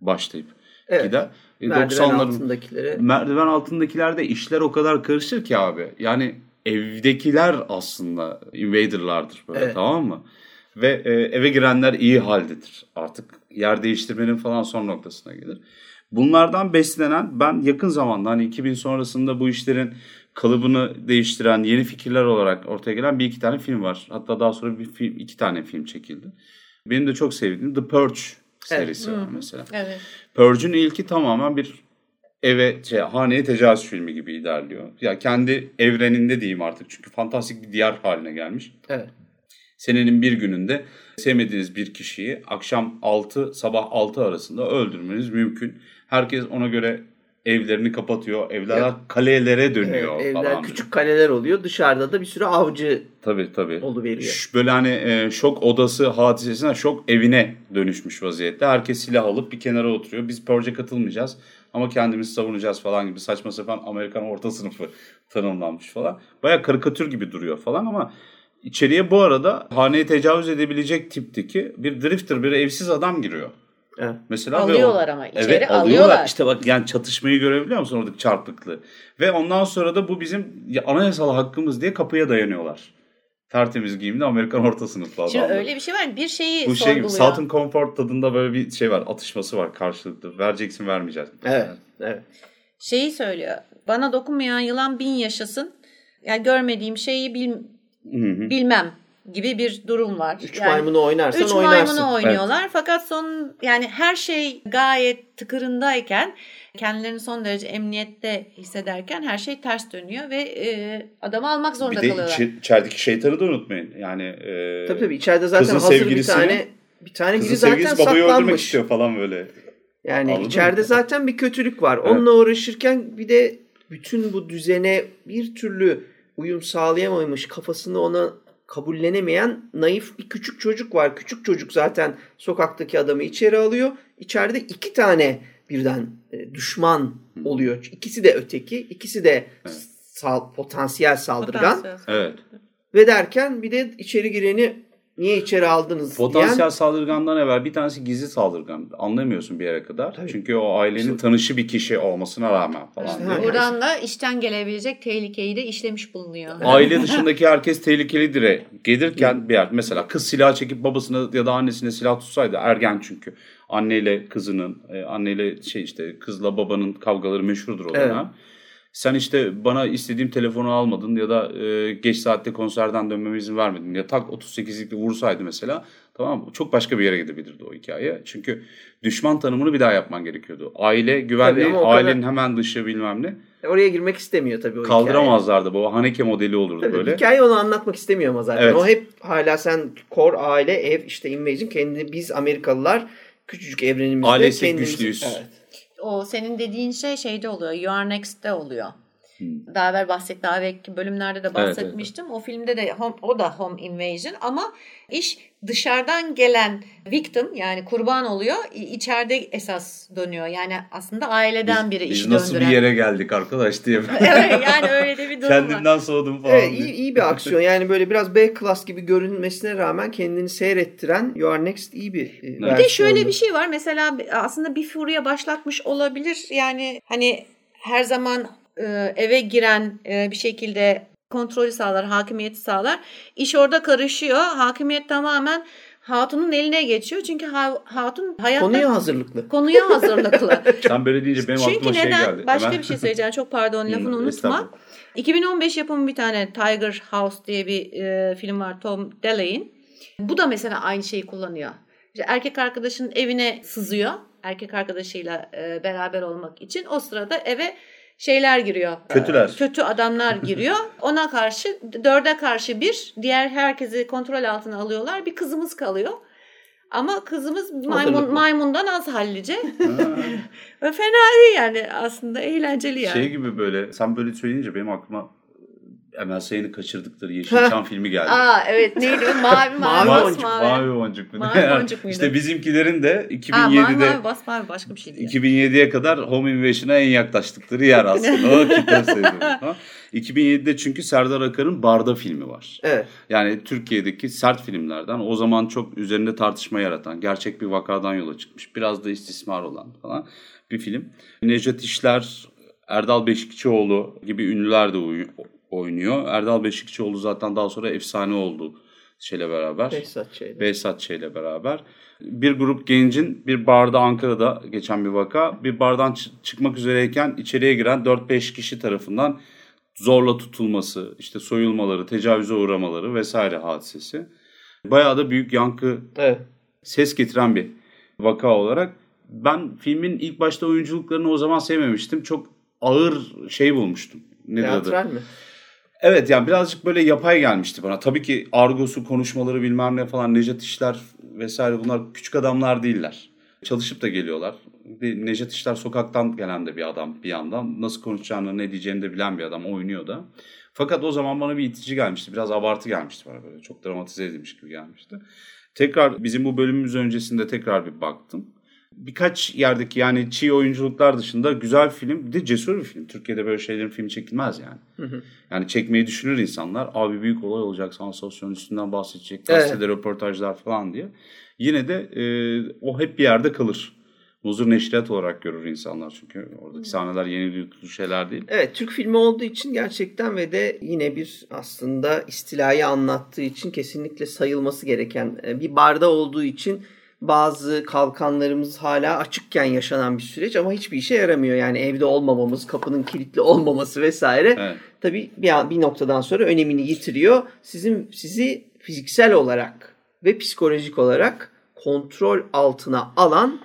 başlayıp Evet. gider. E, Merdiven 90'ların altındakilere. merdiven altındakilerde işler o kadar karışır ki abi. Yani evdekiler aslında invaderlardır böyle Evet. tamam mı? Ve e, eve girenler iyi haldedir. Artık yer değiştirmenin falan son noktasına gelir. Bunlardan beslenen ben yakın zamanda hani 2000 sonrasında bu işlerin kalıbını değiştiren yeni fikirler olarak ortaya gelen bir iki tane film var. Hatta daha sonra bir film, iki tane film çekildi. Benim de çok sevdiğim The Purge serisi var mesela. Evet. Purge'ün ilki tamamen bir eve, şey, haneye tecavüz filmi gibi ilerliyor. Ya kendi evreninde diyeyim artık çünkü fantastik bir diyar haline gelmiş. Evet. Senenin bir gününde sevmediğiniz bir kişiyi akşam 6 sabah 6 arasında öldürmeniz mümkün. Herkes ona göre evlerini kapatıyor. Evler Evet. kalelere dönüyor Evet, falan. evler küçük kaleler oluyor. Dışarıda da bir sürü avcı Tabii tabii. oluveriyor. Böyle hani e, şok odası hadisesine şok evine dönüşmüş vaziyette. Herkes silah alıp bir kenara oturuyor. Biz Purge'e katılmayacağız ama kendimizi savunacağız falan gibi saçma sapan Amerikan orta sınıfı tanımlanmış falan. Baya karikatür gibi duruyor falan ama içeriye bu arada haneye tecavüz edebilecek tipteki bir drifter, bir evsiz adam giriyor. Evet. Mesela ve Alıyorlar o- ama, içeri evet, alıyorlar. İşte bak yani çatışmayı görebiliyor musun oradaki çarpıklığı? Ve ondan sonra da bu bizim ya- anayasal hakkımız diye kapıya dayanıyorlar. Tertemiz giyimli Amerikan orta sınıflı Şimdi adamlar. öyle bir şey var. Bir şeyi Bu şey gibi. Southern Comfort tadında böyle bir şey var. Atışması var karşılıklı. Vereceksin vermeyeceksin. Evet. Evet. Şeyi söylüyor. Bana dokunmayan yılan bin yaşasın. Yani görmediğim şeyi bil, Hı hı. bilmem gibi bir durum var. Üç Yani maymunu oynarsan Üç oynarsın. maymunu oynuyorlar fakat son yani her şey gayet tıkırındayken kendilerini son derece emniyette hissederken her şey ters dönüyor ve e, adamı almak Bir zorunda de kalıyorlar. içi- içerideki şeytanı da unutmayın. Yani e, Tabii tabii içeride zaten kızın hazır bir tane bir tane biri zaten babayı öldürmek saklanmış. istiyor falan böyle. Yani Anladın içeride mı? zaten bir kötülük var. Onunla uğraşırken bir de bütün bu düzene bir türlü uyum sağlayamamış, kafasını ona kabullenemeyen naif bir küçük çocuk var. Küçük çocuk zaten sokaktaki adamı içeri alıyor. İçeride iki tane birden e, düşman oluyor. İkisi de öteki, ikisi de sal- potansiyel saldırgan. Potansiyel. Evet. Ve derken bir de içeri gireni niye içeri aldınız Potansiyel diyen saldırgandan evvel bir tanesi gizli saldırgan. Anlamıyorsun bir yere kadar. Tabii. Çünkü o ailenin tanışı bir kişi olmasına rağmen falan. İşte. Buradan da işten gelebilecek tehlikeyi de işlemiş bulunuyor. Aile dışındaki herkes tehlikelidir. Gelirken bir yer mesela kız silah çekip babasına ya da annesine silah tutsaydı ergen çünkü. Anneyle kızının, e, anneyle şey işte kızla babanın kavgaları meşhurdur o Evet. Sen işte bana istediğim telefonu almadın ya da e, geç saatte konserden dönmeme izin vermedin. Ya tak 38'likle vursaydı mesela tamam mı? Çok başka bir yere gidebilirdi o hikaye. Çünkü düşman tanımını bir daha yapman gerekiyordu. Aile güvenli, Tabii ama o kadar- ailenin hemen dışı bilmem ne. Oraya girmek istemiyor tabii o hikaye. Kaldıramazlardı bu. Haneke modeli olurdu Tabii, böyle. Hikaye onu anlatmak istemiyor ama zaten. Evet. O hep hala sen kor, aile, ev, işte invasion. Kendi biz Amerikalılar küçücük evrenimizde Ailesiz kendimiz... güçlüyüz. Evet. O senin dediğin şey şeyde oluyor. You Are Next'te oluyor. Hmm. Daha evvel bahset, daha evvelki bölümlerde de evet. bahsetmiştim. O filmde de home, o da home invasion ama iş dışarıdan gelen victim yani kurban oluyor. İçeride esas dönüyor. Yani aslında aileden biri Biz işi nasıl döndüren. bir yere geldik arkadaş diye. evet yani öyle de bir durum var. Kendimden soğudum falan. Evet iyi, iyi bir aksiyon. Yani böyle biraz B class gibi görünmesine rağmen kendini seyrettiren You Are Next iyi bir e, Bir de şöyle bir şey var. Mesela aslında bir furya başlatmış olabilir. Yani hani her zaman eve giren e, bir şekilde kontrolü sağlar, hakimiyeti sağlar. İş orada karışıyor. Hakimiyet tamamen hatunun eline geçiyor. Çünkü ha- hatun hayatta Konuya hazırlıklı. konuya hazırlıklı. Sen böyle deyince benim Çünkü aklıma şey neden? geldi. Başka Hemen- bir şey söyleyeceğim. Çok pardon lafını Hı, unutma. estağfurullah. 2015 yapımı bir tane Tiger House diye bir e, film var Tom Delay'in. Bu da mesela aynı şeyi kullanıyor. İşte erkek arkadaşının evine sızıyor. Erkek arkadaşıyla e, beraber olmak için. O sırada eve şeyler giriyor. Kötüler. Kötü adamlar giriyor. Ona karşı dörde karşı bir. Diğer herkesi kontrol altına alıyorlar. Bir kızımız kalıyor. Ama kızımız maymun, maymundan az hallice. Ve Fena değil yani aslında eğlenceli yani. Şey gibi böyle sen böyle söyleyince benim aklıma Emel Sayın'ı kaçırdıkları. Yeşilçam filmi geldi. Aa evet neydi o? Mavi mavi, Mavi boncuk. Mavi boncuk mu? Mavi boncuk muydu? işte bizimkilerin de Aa, mavi 2007'de mavi bas mavi başka bir şeydi. ya. 2007'ye kadar Home Invasion'a en yaklaştıkları yer aslında. o sayılır. Ha? 2007'de çünkü Serdar Akar'ın Barda filmi var. Evet. Yani Türkiye'deki sert filmlerden o zaman çok üzerinde tartışma yaratan, gerçek bir vakadan yola çıkmış, biraz da istismar olan falan bir film. Necdet İşler, Erdal Beşikçioğlu gibi ünlüler de oynuyor. Erdal Beşikçioğlu zaten daha sonra efsane oldu şeyle beraber. Behzat şeyle. Behzat Ç'yle beraber. Bir grup gencin bir barda Ankara'da geçen bir vaka. Bir bardan çı- çıkmak üzereyken içeriye giren 4-5 kişi tarafından zorla tutulması, işte soyulmaları, tecavüze uğramaları vesaire hadisesi. Bayağı da büyük yankı Evet. ses getiren bir vaka olarak. Ben filmin ilk başta oyunculuklarını o zaman sevmemiştim. Çok ağır şey bulmuştum. Adı? Teatral mi? Evet yani birazcık böyle yapay gelmişti bana. Tabii ki argosu, konuşmaları bilmem ne falan Necdet İşler vesaire bunlar küçük adamlar değiller. Çalışıp da geliyorlar. Necdet İşler sokaktan gelen de bir adam bir yandan. Nasıl konuşacağını, ne diyeceğini de bilen bir adam oynuyor da. Fakat o zaman bana bir itici gelmişti. Biraz abartı gelmişti bana böyle. Çok dramatize edilmiş gibi gelmişti. Tekrar bizim bu bölümümüz öncesinde tekrar bir baktım. Birkaç yerdeki yani çiğ oyunculuklar dışında güzel film. Bir de cesur bir film. Türkiye'de böyle şeylerin film çekilmez yani. Yani çekmeyi düşünür insanlar. Abi büyük olay olacak sansasyon üstünden bahsedecek. Evet. Gazetede röportajlar falan diye. Yine de e, o hep bir yerde kalır. Muzur neşriyat olarak görür insanlar çünkü oradaki sahneler yeni yutulu şeyler değil. Evet Türk filmi olduğu için gerçekten ve de yine bir aslında istilayı anlattığı için kesinlikle sayılması gereken e, bir barda olduğu için bazı kalkanlarımız hala açıkken yaşanan bir süreç ama hiçbir işe yaramıyor. Yani evde olmamamız, kapının kilitli olmaması vesaire Evet. tabii bir, bir noktadan sonra önemini yitiriyor. Sizin sizi fiziksel olarak ve psikolojik olarak kontrol altına alan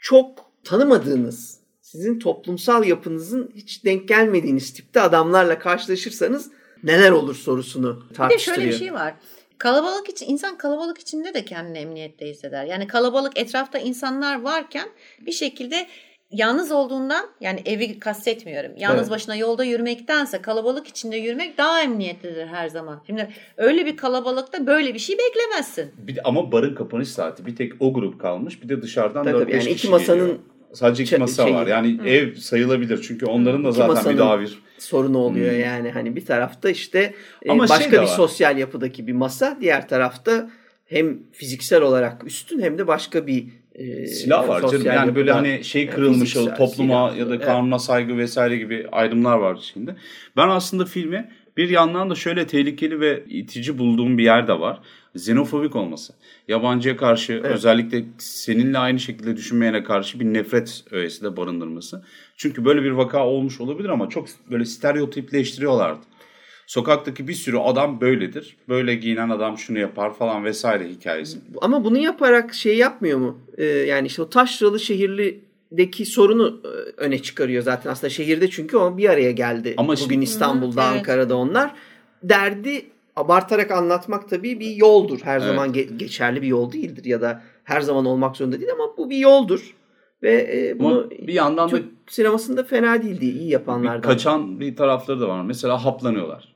çok tanımadığınız, sizin toplumsal yapınızın hiç denk gelmediğiniz tipte adamlarla karşılaşırsanız neler olur sorusunu Bir de tartıştırıyor. şöyle bir şey var. Kalabalık için insan kalabalık içinde de kendini emniyette hisseder. Yani kalabalık etrafta insanlar varken bir şekilde yalnız olduğundan yani evi kastetmiyorum. Yalnız Evet. başına yolda yürümektense kalabalık içinde yürümek daha emniyetlidir her zaman. Şimdi öyle bir kalabalıkta böyle bir şey beklemezsin. Bir de, ama barın kapanış saati bir tek o grup kalmış. Bir de dışarıdan Tabii 4-5 tabii, yani kişi iki masanın geliyor. Sadece iki şey- masa şeyi- var. Yani ev sayılabilir. Çünkü onların da İki zaten bir daha bir sorunu oluyor Hmm. yani hani bir tarafta işte e, Ama şey başka de bir var. sosyal yapıdaki bir masa diğer tarafta hem fiziksel olarak üstün hem de başka bir e, silah var canım. sosyal Yani böyle yapıda- hani şey Yani kırılmış o fiziksel, topluma silahlı, ya da evet. kanuna saygı vesaire gibi ayrımlar var şimdi. Ben aslında filmi bir yandan da şöyle tehlikeli ve itici bulduğum bir yer de var. xenofobik olması. Yabancıya karşı evet. özellikle seninle aynı şekilde düşünmeyene karşı bir nefret öğesi de barındırması. Çünkü böyle bir vaka olmuş olabilir ama çok böyle stereotipleştiriyorlardı. Sokaktaki bir sürü adam böyledir. Böyle giyinen adam şunu yapar falan vesaire hikayesi. Ama bunu yaparak şey yapmıyor mu? Ee, yani işte o taşralı şehirlideki sorunu e, öne çıkarıyor zaten aslında şehirde çünkü o bir araya geldi. Ama Bugün şimdi, İstanbul'da, hı, Ankara'da evet. onlar. Derdi abartarak anlatmak tabii bir yoldur. Her evet. zaman ge- geçerli bir yol değildir ya da her zaman olmak zorunda değil ama bu bir yoldur. Ve e, bunu ama bir yandan da sinemasında fena değildi. iyi yapanlardan. Bir kaçan bir tarafları da var. Mesela haplanıyorlar.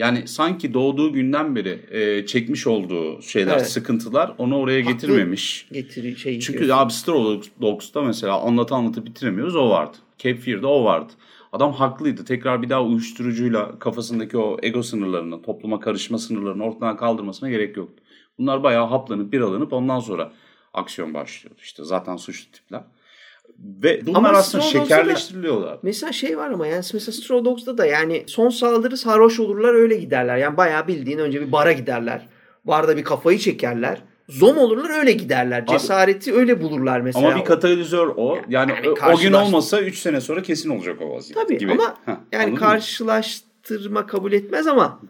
Yani sanki doğduğu günden beri e, çekmiş olduğu şeyler, evet. sıkıntılar onu oraya Haklı getirmemiş. Getiri şey Çünkü diyorsun. Dogs'ta mesela anlatı anlatı bitiremiyoruz o vardı. Cape Fear'da o vardı. Adam haklıydı. Tekrar bir daha uyuşturucuyla kafasındaki o ego sınırlarını, topluma karışma sınırlarını ortadan kaldırmasına gerek yoktu. Bunlar bayağı haplanıp bir alınıp ondan sonra aksiyon başlıyordu. İşte zaten suçlu tipler. Ve bunlar ama aslında şekerleştiriliyorlar. mesela şey var ama yani mesela Straw Dogs'da da yani son saldırı sarhoş olurlar öyle giderler. Yani bayağı bildiğin önce bir bara giderler. Barda bir kafayı çekerler. Zom olurlar öyle giderler. Cesareti Abi, öyle bulurlar mesela. Ama bir katalizör o. Yani, yani o gün olmasa 3 sene sonra kesin olacak o vaziyet Tabii gibi. ama Heh, yani karşılaştırma kabul etmez ama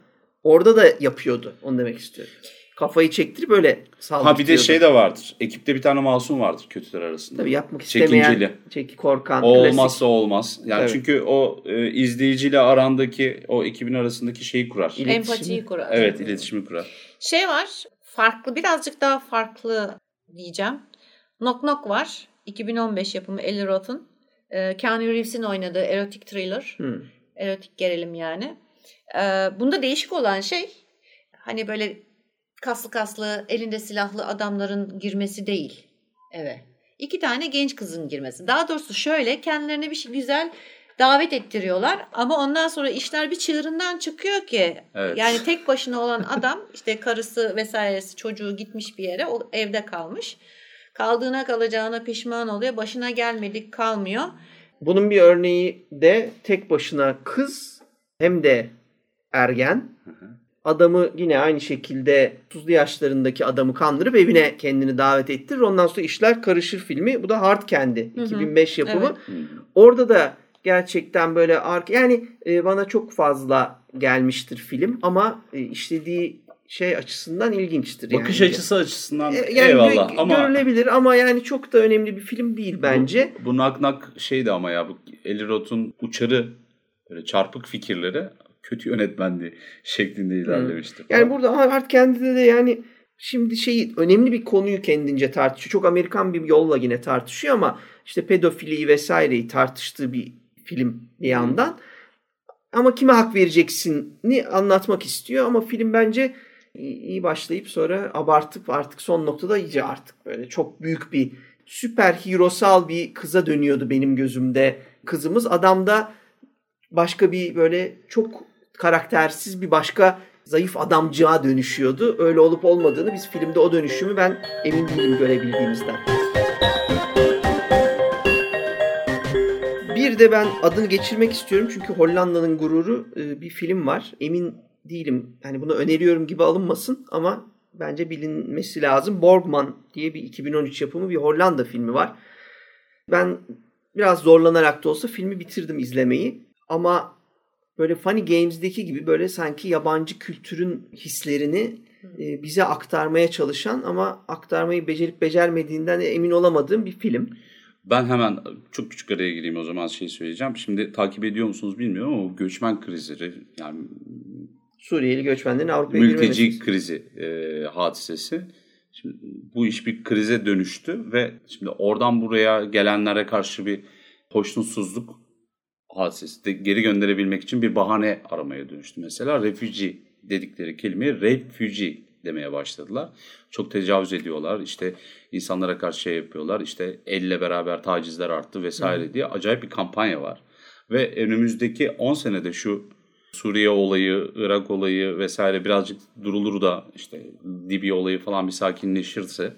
orada da yapıyordu. Onu demek istiyorum kafayı çektirip böyle saldırtıyordu. Ha bir de şey de vardır. Ekipte bir tane masum vardır kötüler arasında. Tabii yapmak istemeyen, Çekinceli. çeki korkan. O klasik. olmazsa olmaz. Yani evet. çünkü o e, izleyiciyle arandaki o ekibin arasındaki şeyi kurar. Empatiyi kurar. Evet iletişimi kurar. Şey var farklı birazcık daha farklı diyeceğim. Knock Knock var. 2015 yapımı Eli Roth'un. E, Keanu Reeves'in oynadığı erotik thriller. Hmm. Erotik gerilim yani. E, bunda değişik olan şey hani böyle kaslı kaslı elinde silahlı adamların girmesi değil eve. İki tane genç kızın girmesi. Daha doğrusu şöyle kendilerine bir şey güzel davet ettiriyorlar ama ondan sonra işler bir çığırından çıkıyor ki evet. yani tek başına olan adam işte karısı vesairesi çocuğu gitmiş bir yere o evde kalmış. Kaldığına kalacağına pişman oluyor. Başına gelmedik kalmıyor. Bunun bir örneği de tek başına kız hem de ergen. Hı hı adamı yine aynı şekilde 30'lu yaşlarındaki adamı kandırıp evine kendini davet ettirir. Ondan sonra işler karışır filmi. Bu da Hard Candy. Hı hı. 2005 yapımı. Evet. Orada da gerçekten böyle ark yani e, bana çok fazla gelmiştir film ama e, işlediği şey açısından ilginçtir. Bakış yani. açısı açısından e, yani eyvallah ama görülebilir ama yani çok da önemli bir film değil bence. Bu, bu nak nak şeydi ama ya bu Eli Roth'un uçarı böyle çarpık fikirleri kötü yönetmendi şeklinde ilerlemişti. Hmm. Yani burada Hart kendinde de yani şimdi şey önemli bir konuyu kendince tartışıyor. Çok Amerikan bir yolla yine tartışıyor ama işte pedofiliyi vesaireyi tartıştığı bir film bir yandan. Hmm. Ama kime hak vereceksini anlatmak istiyor ama film bence iyi başlayıp sonra abartıp artık son noktada iyice artık böyle çok büyük bir süper hirosal bir kıza dönüyordu benim gözümde kızımız. Adam da başka bir böyle çok karaktersiz bir başka zayıf adamcığa dönüşüyordu. Öyle olup olmadığını biz filmde o dönüşümü ben emin değilim görebildiğimizden. Bir de ben adını geçirmek istiyorum çünkü Hollanda'nın gururu e, bir film var. Emin değilim. Yani bunu öneriyorum gibi alınmasın ama bence bilinmesi lazım. Borgman diye bir 2013 yapımı bir Hollanda filmi var. Ben biraz zorlanarak da olsa filmi bitirdim izlemeyi. Ama böyle Funny Games'deki gibi böyle sanki yabancı kültürün hislerini e, bize aktarmaya çalışan ama aktarmayı becerip becermediğinden emin olamadığım bir film. Ben hemen çok küçük araya gireyim o zaman şey söyleyeceğim. Şimdi takip ediyor musunuz bilmiyorum ama göçmen krizleri yani Suriyeli göçmenlerin Avrupa'ya mülteci girmesi. krizi e, hadisesi. Şimdi bu iş bir krize dönüştü ve şimdi oradan buraya gelenlere karşı bir hoşnutsuzluk hadisesi geri gönderebilmek için bir bahane aramaya dönüştü. Mesela refugee dedikleri kelimeyi refugee demeye başladılar. Çok tecavüz ediyorlar. İşte insanlara karşı şey yapıyorlar. İşte elle beraber tacizler arttı vesaire Hı. diye acayip bir kampanya var. Ve önümüzdeki 10 senede şu Suriye olayı, Irak olayı vesaire birazcık durulur da işte Libya olayı falan bir sakinleşirse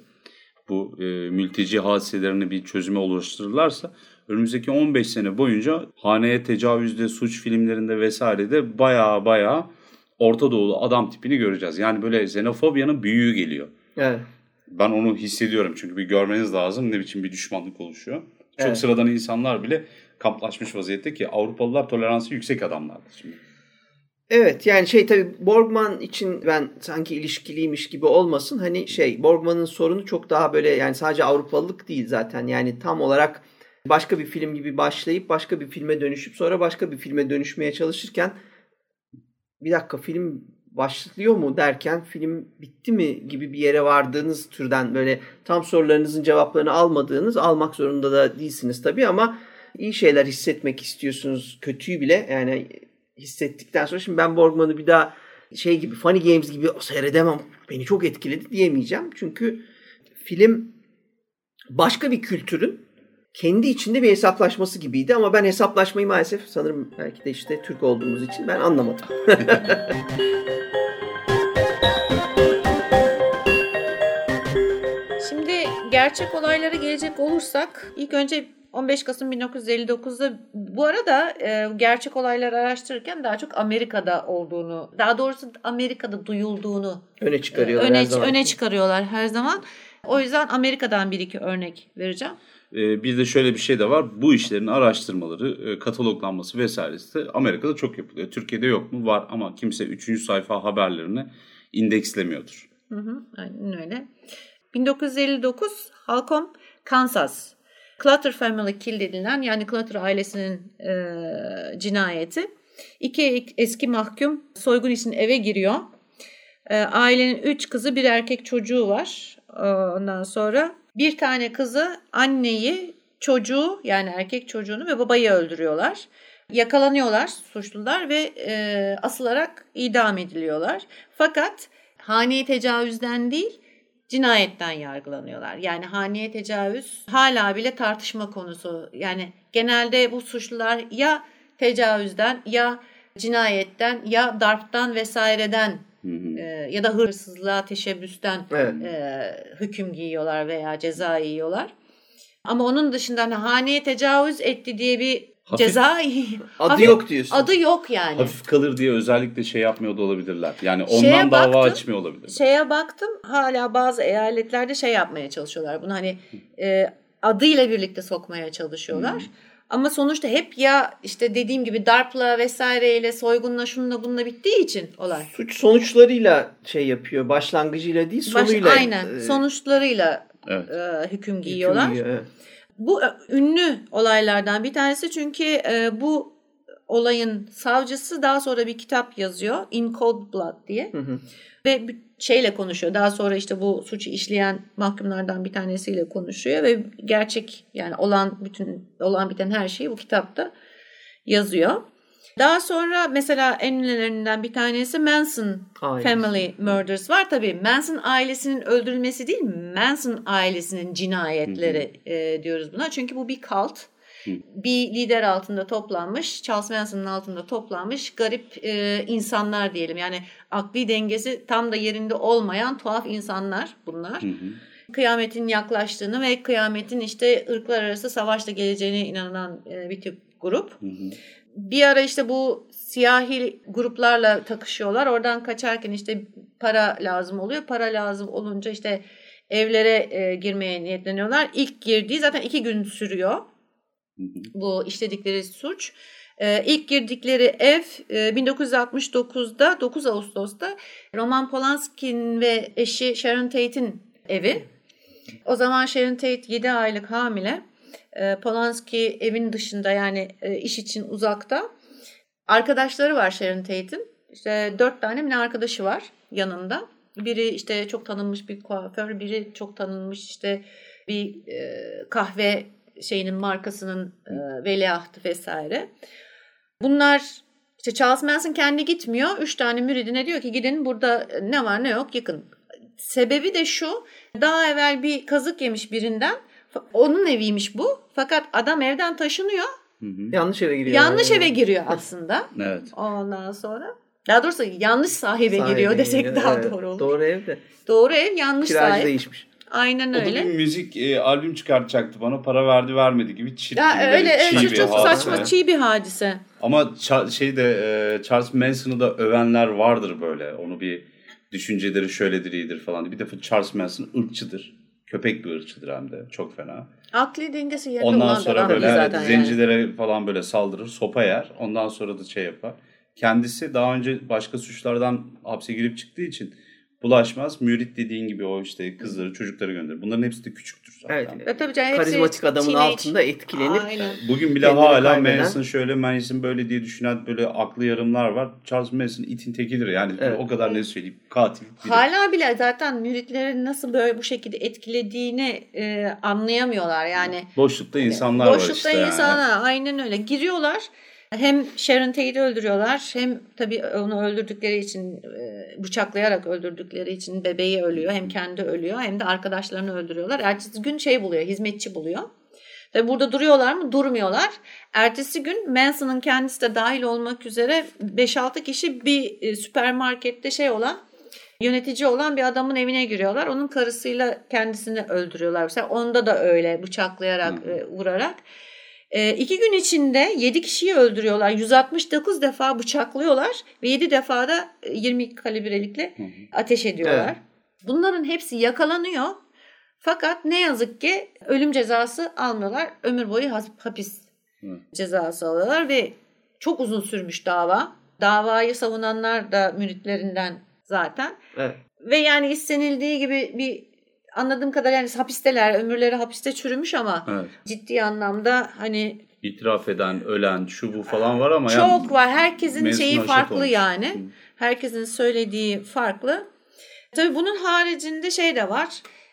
bu e, mülteci hadiselerini bir çözüme ulaştırırlarsa önümüzdeki 15 sene boyunca haneye tecavüzde, suç filmlerinde vesairede baya baya Orta Doğulu adam tipini göreceğiz. Yani böyle xenofobyanın büyüğü geliyor. Evet. Ben onu hissediyorum çünkü bir görmeniz lazım ne biçim bir düşmanlık oluşuyor. Çok Evet. sıradan insanlar bile kamplaşmış vaziyette ki Avrupalılar toleransı yüksek adamlardır şimdi. Evet yani şey tabii Borgman için ben sanki ilişkiliymiş gibi olmasın. Hani şey Borgman'ın sorunu çok daha böyle yani sadece Avrupalılık değil zaten. Yani tam olarak başka bir film gibi başlayıp başka bir filme dönüşüp sonra başka bir filme dönüşmeye çalışırken bir dakika film başlıyor mu? derken film bitti mi? gibi bir yere vardığınız türden böyle tam sorularınızın cevaplarını almadığınız almak zorunda da değilsiniz tabii ama iyi şeyler hissetmek istiyorsunuz kötüyü bile. Yani hissettikten sonra şimdi ben Borgman'ı bir daha şey gibi Funny Games gibi seyredemem beni çok etkiledi diyemeyeceğim. Çünkü film başka bir kültürün kendi içinde bir hesaplaşması gibiydi ama ben hesaplaşmayı maalesef sanırım belki de işte Türk olduğumuz için ben anlamadım. Şimdi gerçek olaylara gelecek olursak ilk önce 15 Kasım 1959'da bu arada e, gerçek olayları araştırırken daha çok Amerika'da olduğunu, daha doğrusu Amerika'da duyulduğunu Öne çıkarıyorlar öne, her zaman. öne çıkarıyorlar her zaman. O yüzden Amerika'dan bir iki örnek vereceğim. Ee, bir de şöyle bir şey de var. Bu işlerin araştırmaları, e, kataloglanması vesairesi de Amerika'da çok yapılıyor. Türkiye'de yok mu? Var ama kimse 3. sayfa haberlerini indekslemiyordur. Hı hı, aynen öyle. 1959 Halcom, Kansas. Clutter Family Kill edilen yani Clutter ailesinin e, cinayeti. İki eski mahkum soygun için eve giriyor. E, ailenin üç kızı bir erkek çocuğu var. E, ondan sonra bir tane kızı anneyi çocuğu yani erkek çocuğunu ve babayı öldürüyorlar. Yakalanıyorlar suçlular ve e, asılarak idam ediliyorlar. Fakat haneye tecavüzden değil cinayetten yargılanıyorlar. Yani haneye tecavüz hala bile tartışma konusu. Yani genelde bu suçlular ya tecavüzden ya cinayetten ya darptan vesaireden e, ya da hırsızlığa teşebbüsten Evet. e, hüküm giyiyorlar veya ceza yiyorlar. Ama onun dışında hani haneye tecavüz etti diye bir Hafif- ceza Adı Hafif- yok diyorsun. Adı yok yani. Hafif kalır diye özellikle şey yapmıyor da olabilirler. Yani ondan Şeye dava baktım, açmıyor olabilirler. Şeye baktım hala bazı eyaletlerde şey yapmaya çalışıyorlar. Bunu hani e, adıyla birlikte sokmaya çalışıyorlar. Ama sonuçta hep ya işte dediğim gibi darpla vesaireyle soygunla şununla bununla bittiği için olay. Suç sonuçlarıyla şey yapıyor. Başlangıcıyla değil Baş- sonuyla. aynen e, sonuçlarıyla Evet. e, hüküm hüküm giyiyorlar. giyiyor, evet. Bu ö- ünlü olaylardan bir tanesi çünkü e, bu olayın savcısı daha sonra bir kitap yazıyor. In Cold Blood diye. Hı hı. Ve şeyle konuşuyor. Daha sonra işte bu suçu işleyen mahkumlardan bir tanesiyle konuşuyor ve gerçek yani olan bütün olan biten her şeyi bu kitapta yazıyor. Daha sonra mesela en ünlülerinden bir tanesi Manson Ailesi. Family Murders var tabii. Manson ailesinin öldürülmesi değil, Manson ailesinin cinayetleri e, diyoruz buna. Çünkü bu bir kalt. Bir lider altında toplanmış, Charles Manson'ın altında toplanmış garip e, insanlar diyelim. Yani akli dengesi tam da yerinde olmayan tuhaf insanlar bunlar. Kıyametin yaklaştığını ve kıyametin işte ırklar arası savaşla geleceğine inanan e, bir tip grup. Bir ara işte bu siyahi gruplarla takışıyorlar. Oradan kaçarken işte para lazım oluyor. Para lazım olunca işte evlere e, girmeye niyetleniyorlar. İlk girdiği zaten iki gün sürüyor bu işledikleri suç. Ee, ilk girdikleri ev e, 1969'da 9 Ağustos'ta Roman Polanski'nin ve eşi Sharon Tate'in evi. O zaman Sharon Tate 7 aylık hamile. Ee, Polanski evin dışında yani e, iş için uzakta. Arkadaşları var Sharon Tate'in. İşte dört tane mi arkadaşı var yanında. Biri işte çok tanınmış bir kuaför, biri çok tanınmış işte bir e, kahve şeyinin markasının e, veliahtı vesaire. Bunlar işte Charles Manson kendi gitmiyor. Üç tane müridine diyor ki gidin burada ne var ne yok yıkın. Sebebi de şu daha evvel bir kazık yemiş birinden. Onun eviymiş bu. Fakat adam evden taşınıyor. Yanlış eve giriyor. Yanlış eve giriyor aslında. Evet. Ondan sonra daha doğrusu yanlış sahibe, Sahibi giriyor desek giriyor, daha evet. doğru olur. Doğru evde. Doğru ev yanlış Kiracı sahip. değişmiş. Aynen O da öyle. bir müzik e, albüm çıkartacaktı bana para verdi vermedi gibi çirkin Ya böyle öyle evet, çok, bir çok hadise. saçma çiğ bir hadise. Ama Ça- şeyde e, Charles Manson'ı da övenler vardır böyle. Onu bir düşünceleri şöyledir iyidir falan. Bir defa Charles Manson ırkçıdır. Köpek bir ırkçıdır hem de. Çok fena. Akli dengesi yerinde Ondan sonra böyle evet, yani. zencilere falan böyle saldırır, sopa yer. Ondan sonra da şey yapar. Kendisi daha önce başka suçlardan hapse girip çıktığı için bulaşmaz. Mürit dediğin gibi o işte kızları, çocukları gönderir. Bunların hepsi de küçüktür zaten. Evet. E tabii canım, Karizmatik adamın teenage. altında etkilenip Aynen. Bugün bile Kendini hala kaybeden- Manson şöyle Manson böyle diye düşünen böyle aklı yarımlar var. Charles Manson itin tekidir yani Evet. o kadar ne söyleyeyim katil. biri. Hala bile zaten müritlerin nasıl böyle bu şekilde etkilediğini e, anlayamıyorlar yani. Boşlukta insanlar var Boşlukta işte. yani. insanlar aynen öyle giriyorlar. Hem Sharon Tate'i öldürüyorlar hem tabii onu öldürdükleri için e, bıçaklayarak öldürdükleri için bebeği ölüyor. Hem kendi ölüyor hem de arkadaşlarını öldürüyorlar. Ertesi gün şey buluyor hizmetçi buluyor. Tabii burada duruyorlar mı? Durmuyorlar. Ertesi gün Manson'ın kendisi de dahil olmak üzere 5-6 kişi bir e, süpermarkette şey olan yönetici olan bir adamın evine giriyorlar. Onun karısıyla kendisini öldürüyorlar. Mesela onda da öyle bıçaklayarak, e, vurarak. E, iki gün içinde 7 kişiyi öldürüyorlar. 169 defa bıçaklıyorlar ve 7 defa da e, 20 kalibrelikle ateş ediyorlar. Evet. Bunların hepsi yakalanıyor. Fakat ne yazık ki ölüm cezası almıyorlar. Ömür boyu hapis Hı. cezası alıyorlar ve çok uzun sürmüş dava. Davayı savunanlar da müritlerinden zaten. evet. Ve yani istenildiği gibi bir anladığım kadar yani hapisteler, ömürleri hapiste çürümüş ama Evet. ciddi anlamda hani İtiraf eden, ölen, şu bu falan var ama çok yani var. Herkesin şeyi farklı olmuş. yani. Herkesin söylediği farklı. Tabii bunun haricinde şey de var.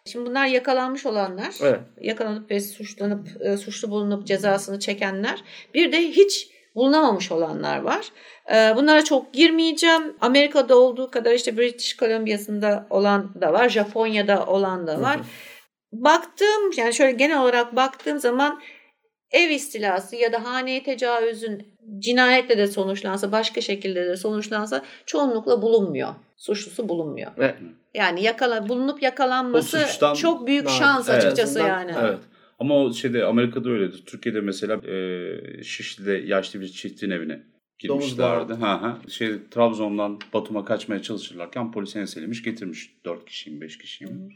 Şimdi bunlar yakalanmış olanlar. Evet. Yakalanıp ve suçlanıp e, suçlu bulunup cezasını çekenler. Bir de hiç bulunamamış olanlar var. E, Bunlara çok girmeyeceğim. Amerika'da olduğu kadar işte British Columbia'sında olan da var. Japonya'da olan da var. Baktığım yani şöyle genel olarak baktığım zaman ev istilası ya da haneye tecavüzün cinayetle de sonuçlansa başka şekilde de sonuçlansa çoğunlukla bulunmuyor. Suçlusu bulunmuyor. Evet. Yani yakala bulunup yakalanması çok büyük Evet, şans açıkçası yani. Evet. Ama o şeyde Amerika'da öyledir. Türkiye'de mesela e, Şişli'de yaşlı bir çiftin evine girmişlerdi. Ha ha. Şey Trabzon'dan Batum'a kaçmaya çalışırlarken polis enselemiş getirmiş. 4 kişiyim, 5 kişiyim.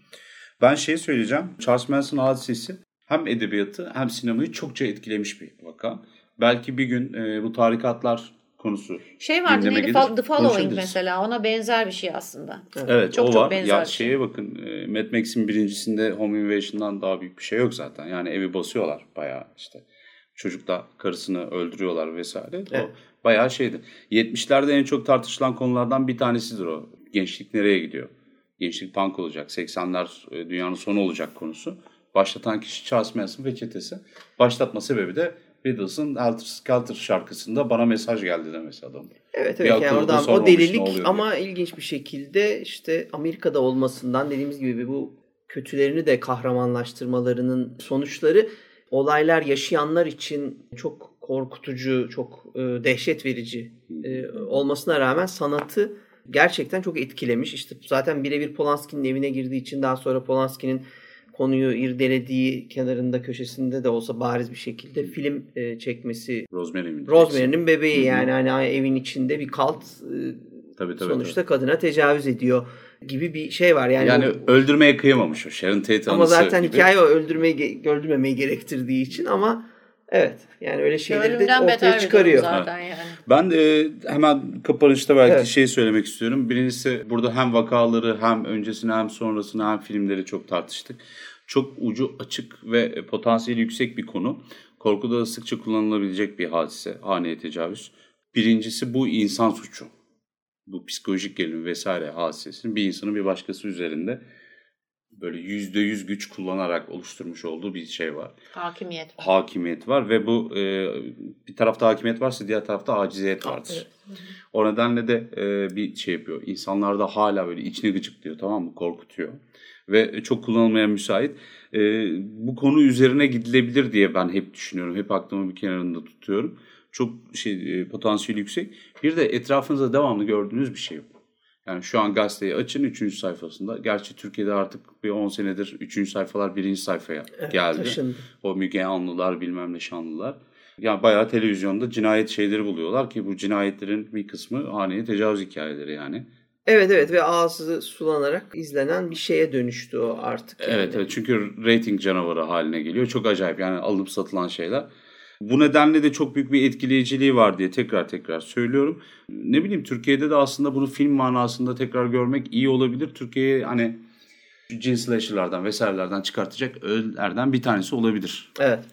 Ben şey söyleyeceğim. Charles Manson hadisesi hem edebiyatı hem sinemayı çokça etkilemiş bir vaka. Belki bir gün e, bu tarikatlar konusu Şey vardı neydi? gelir, The Following mesela ona benzer bir şey aslında. Evet Çok o çok var. benzer Ya şey. şeye bakın e, Mad Max'in birincisinde Home Invasion'dan daha büyük bir şey yok zaten. Yani evi basıyorlar bayağı işte. Çocuk da karısını öldürüyorlar vesaire. Evet. O bayağı şeydi. 70'lerde en çok tartışılan konulardan bir tanesidir o. Gençlik nereye gidiyor? Gençlik punk olacak. 80'ler e, dünyanın sonu olacak konusu. Başlatan kişi Charles Manson ve çetesi. Başlatma sebebi de Beatles'ın Helter Skelter şarkısında bana mesaj geldi demesi adam. Evet evet yani da oradan o delilik ama ilginç bir şekilde işte Amerika'da olmasından dediğimiz gibi bu kötülerini de kahramanlaştırmalarının sonuçları olaylar yaşayanlar için çok korkutucu, çok e, dehşet verici e, olmasına rağmen sanatı gerçekten çok etkilemiş. İşte zaten birebir Polanski'nin evine girdiği için daha sonra Polanski'nin konuyu irdelediği kenarında köşesinde de olsa bariz bir şekilde film e, çekmesi Rosemary'nin. Rosemary'nin bebeği yani hani evin içinde bir kalt e, Tabii, tabii, sonuçta kadına tecavüz ediyor gibi bir şey var. Yani, Yani, o- öldürmeye kıyamamış o Sharon Tate ama zaten gibi. hikaye o öldürmeyi öldürmemeyi gerektirdiği için ama evet yani öyle şeyleri de ortaya çıkarıyor. zaten yani. Ben de hemen kapanışta belki Evet. şey söylemek istiyorum. Birincisi burada hem vakaları hem öncesini hem sonrasını hem filmleri çok tartıştık. Çok ucu açık ve potansiyeli yüksek bir konu. Korkuda da sıkça kullanılabilecek bir hadise haneye tecavüz. Birincisi bu insan suçu. Bu psikolojik gerilim vesaire hadisesinin bir insanın bir başkası üzerinde böyle yüzde yüz güç kullanarak oluşturmuş olduğu bir şey var. Hakimiyet. Hakimiyet var ve bu e, bir tarafta hakimiyet varsa diğer tarafta aciziyet vardır. O nedenle de e, bir şey yapıyor. İnsanlarda hala böyle içine gıcıklıyor tamam mı? Korkutuyor. Ve çok kullanılmaya müsait. E, bu konu üzerine gidilebilir diye ben hep düşünüyorum. Hep aklımı bir kenarında tutuyorum. Çok şey e, potansiyeli yüksek. Bir de etrafınızda devamlı gördüğünüz bir şey bu. Yani şu an gazeteyi açın 3. sayfasında. Gerçi Türkiye'de artık bir 10 senedir 3. sayfalar 1. sayfaya geldi. taşındı. O Müge Anlılar bilmem ne şanlılar. Yani bayağı televizyonda cinayet şeyleri buluyorlar ki bu cinayetlerin bir kısmı haneye tecavüz hikayeleri yani. Evet evet ve ağzı sulanarak izlenen bir şeye dönüştü o artık. Yani. Evet evet çünkü rating canavarı haline geliyor. Çok acayip yani alınıp satılan şeyler. Bu nedenle de çok büyük bir etkileyiciliği var diye tekrar tekrar söylüyorum. Ne bileyim Türkiye'de de aslında bunu film manasında tekrar görmek iyi olabilir. Türkiye'ye hani cins slasher'lardan vesairelerden çıkartacak öğelerden bir tanesi olabilir. Evet.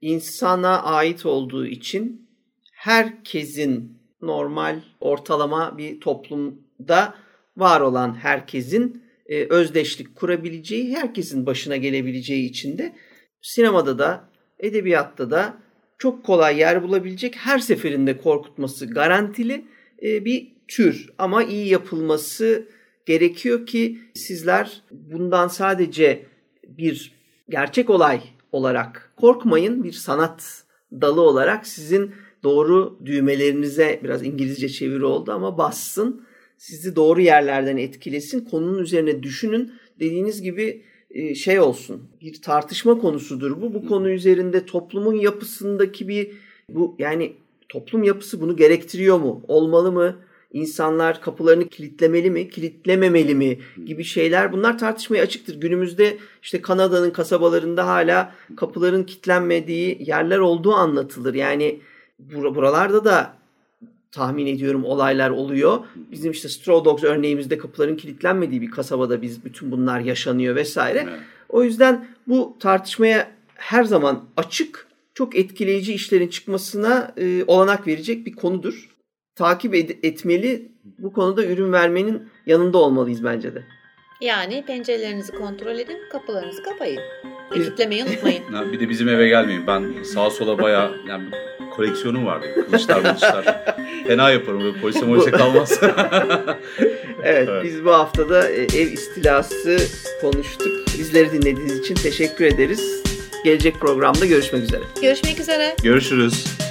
İnsana ait olduğu için herkesin normal ortalama bir toplumda var olan herkesin e, özdeşlik kurabileceği, herkesin başına gelebileceği için de sinemada da, edebiyatta da çok kolay yer bulabilecek, her seferinde korkutması garantili e, bir tür ama iyi yapılması gerekiyor ki sizler bundan sadece bir gerçek olay olarak korkmayın. Bir sanat dalı olarak sizin doğru düğmelerinize biraz İngilizce çeviri oldu ama bassın. Sizi doğru yerlerden etkilesin. Konunun üzerine düşünün. Dediğiniz gibi şey olsun. Bir tartışma konusudur bu. Bu konu üzerinde toplumun yapısındaki bir bu yani toplum yapısı bunu gerektiriyor mu? Olmalı mı? İnsanlar kapılarını kilitlemeli mi, kilitlememeli mi gibi şeyler bunlar tartışmaya açıktır. Günümüzde işte Kanada'nın kasabalarında hala kapıların kilitlenmediği yerler olduğu anlatılır. Yani buralarda da tahmin ediyorum olaylar oluyor. Bizim işte Straw Dogs örneğimizde kapıların kilitlenmediği bir kasabada biz bütün bunlar yaşanıyor vesaire. Evet. O yüzden bu tartışmaya her zaman açık, çok etkileyici işlerin çıkmasına e, olanak verecek bir konudur takip ed- etmeli. Bu konuda ürün vermenin yanında olmalıyız bence de. Yani pencerelerinizi kontrol edin, kapılarınızı kapayın. Kilitlemeyi unutmayın. bir de bizim eve gelmeyin. Ben sağa sola baya yani koleksiyonum var. Kılıçlar kılıçlar. Fena yaparım. Böyle polise polise kalmaz. evet, evet, biz bu haftada e, ev istilası konuştuk. Bizleri dinlediğiniz için teşekkür ederiz. Gelecek programda görüşmek üzere. Görüşmek üzere. Görüşürüz.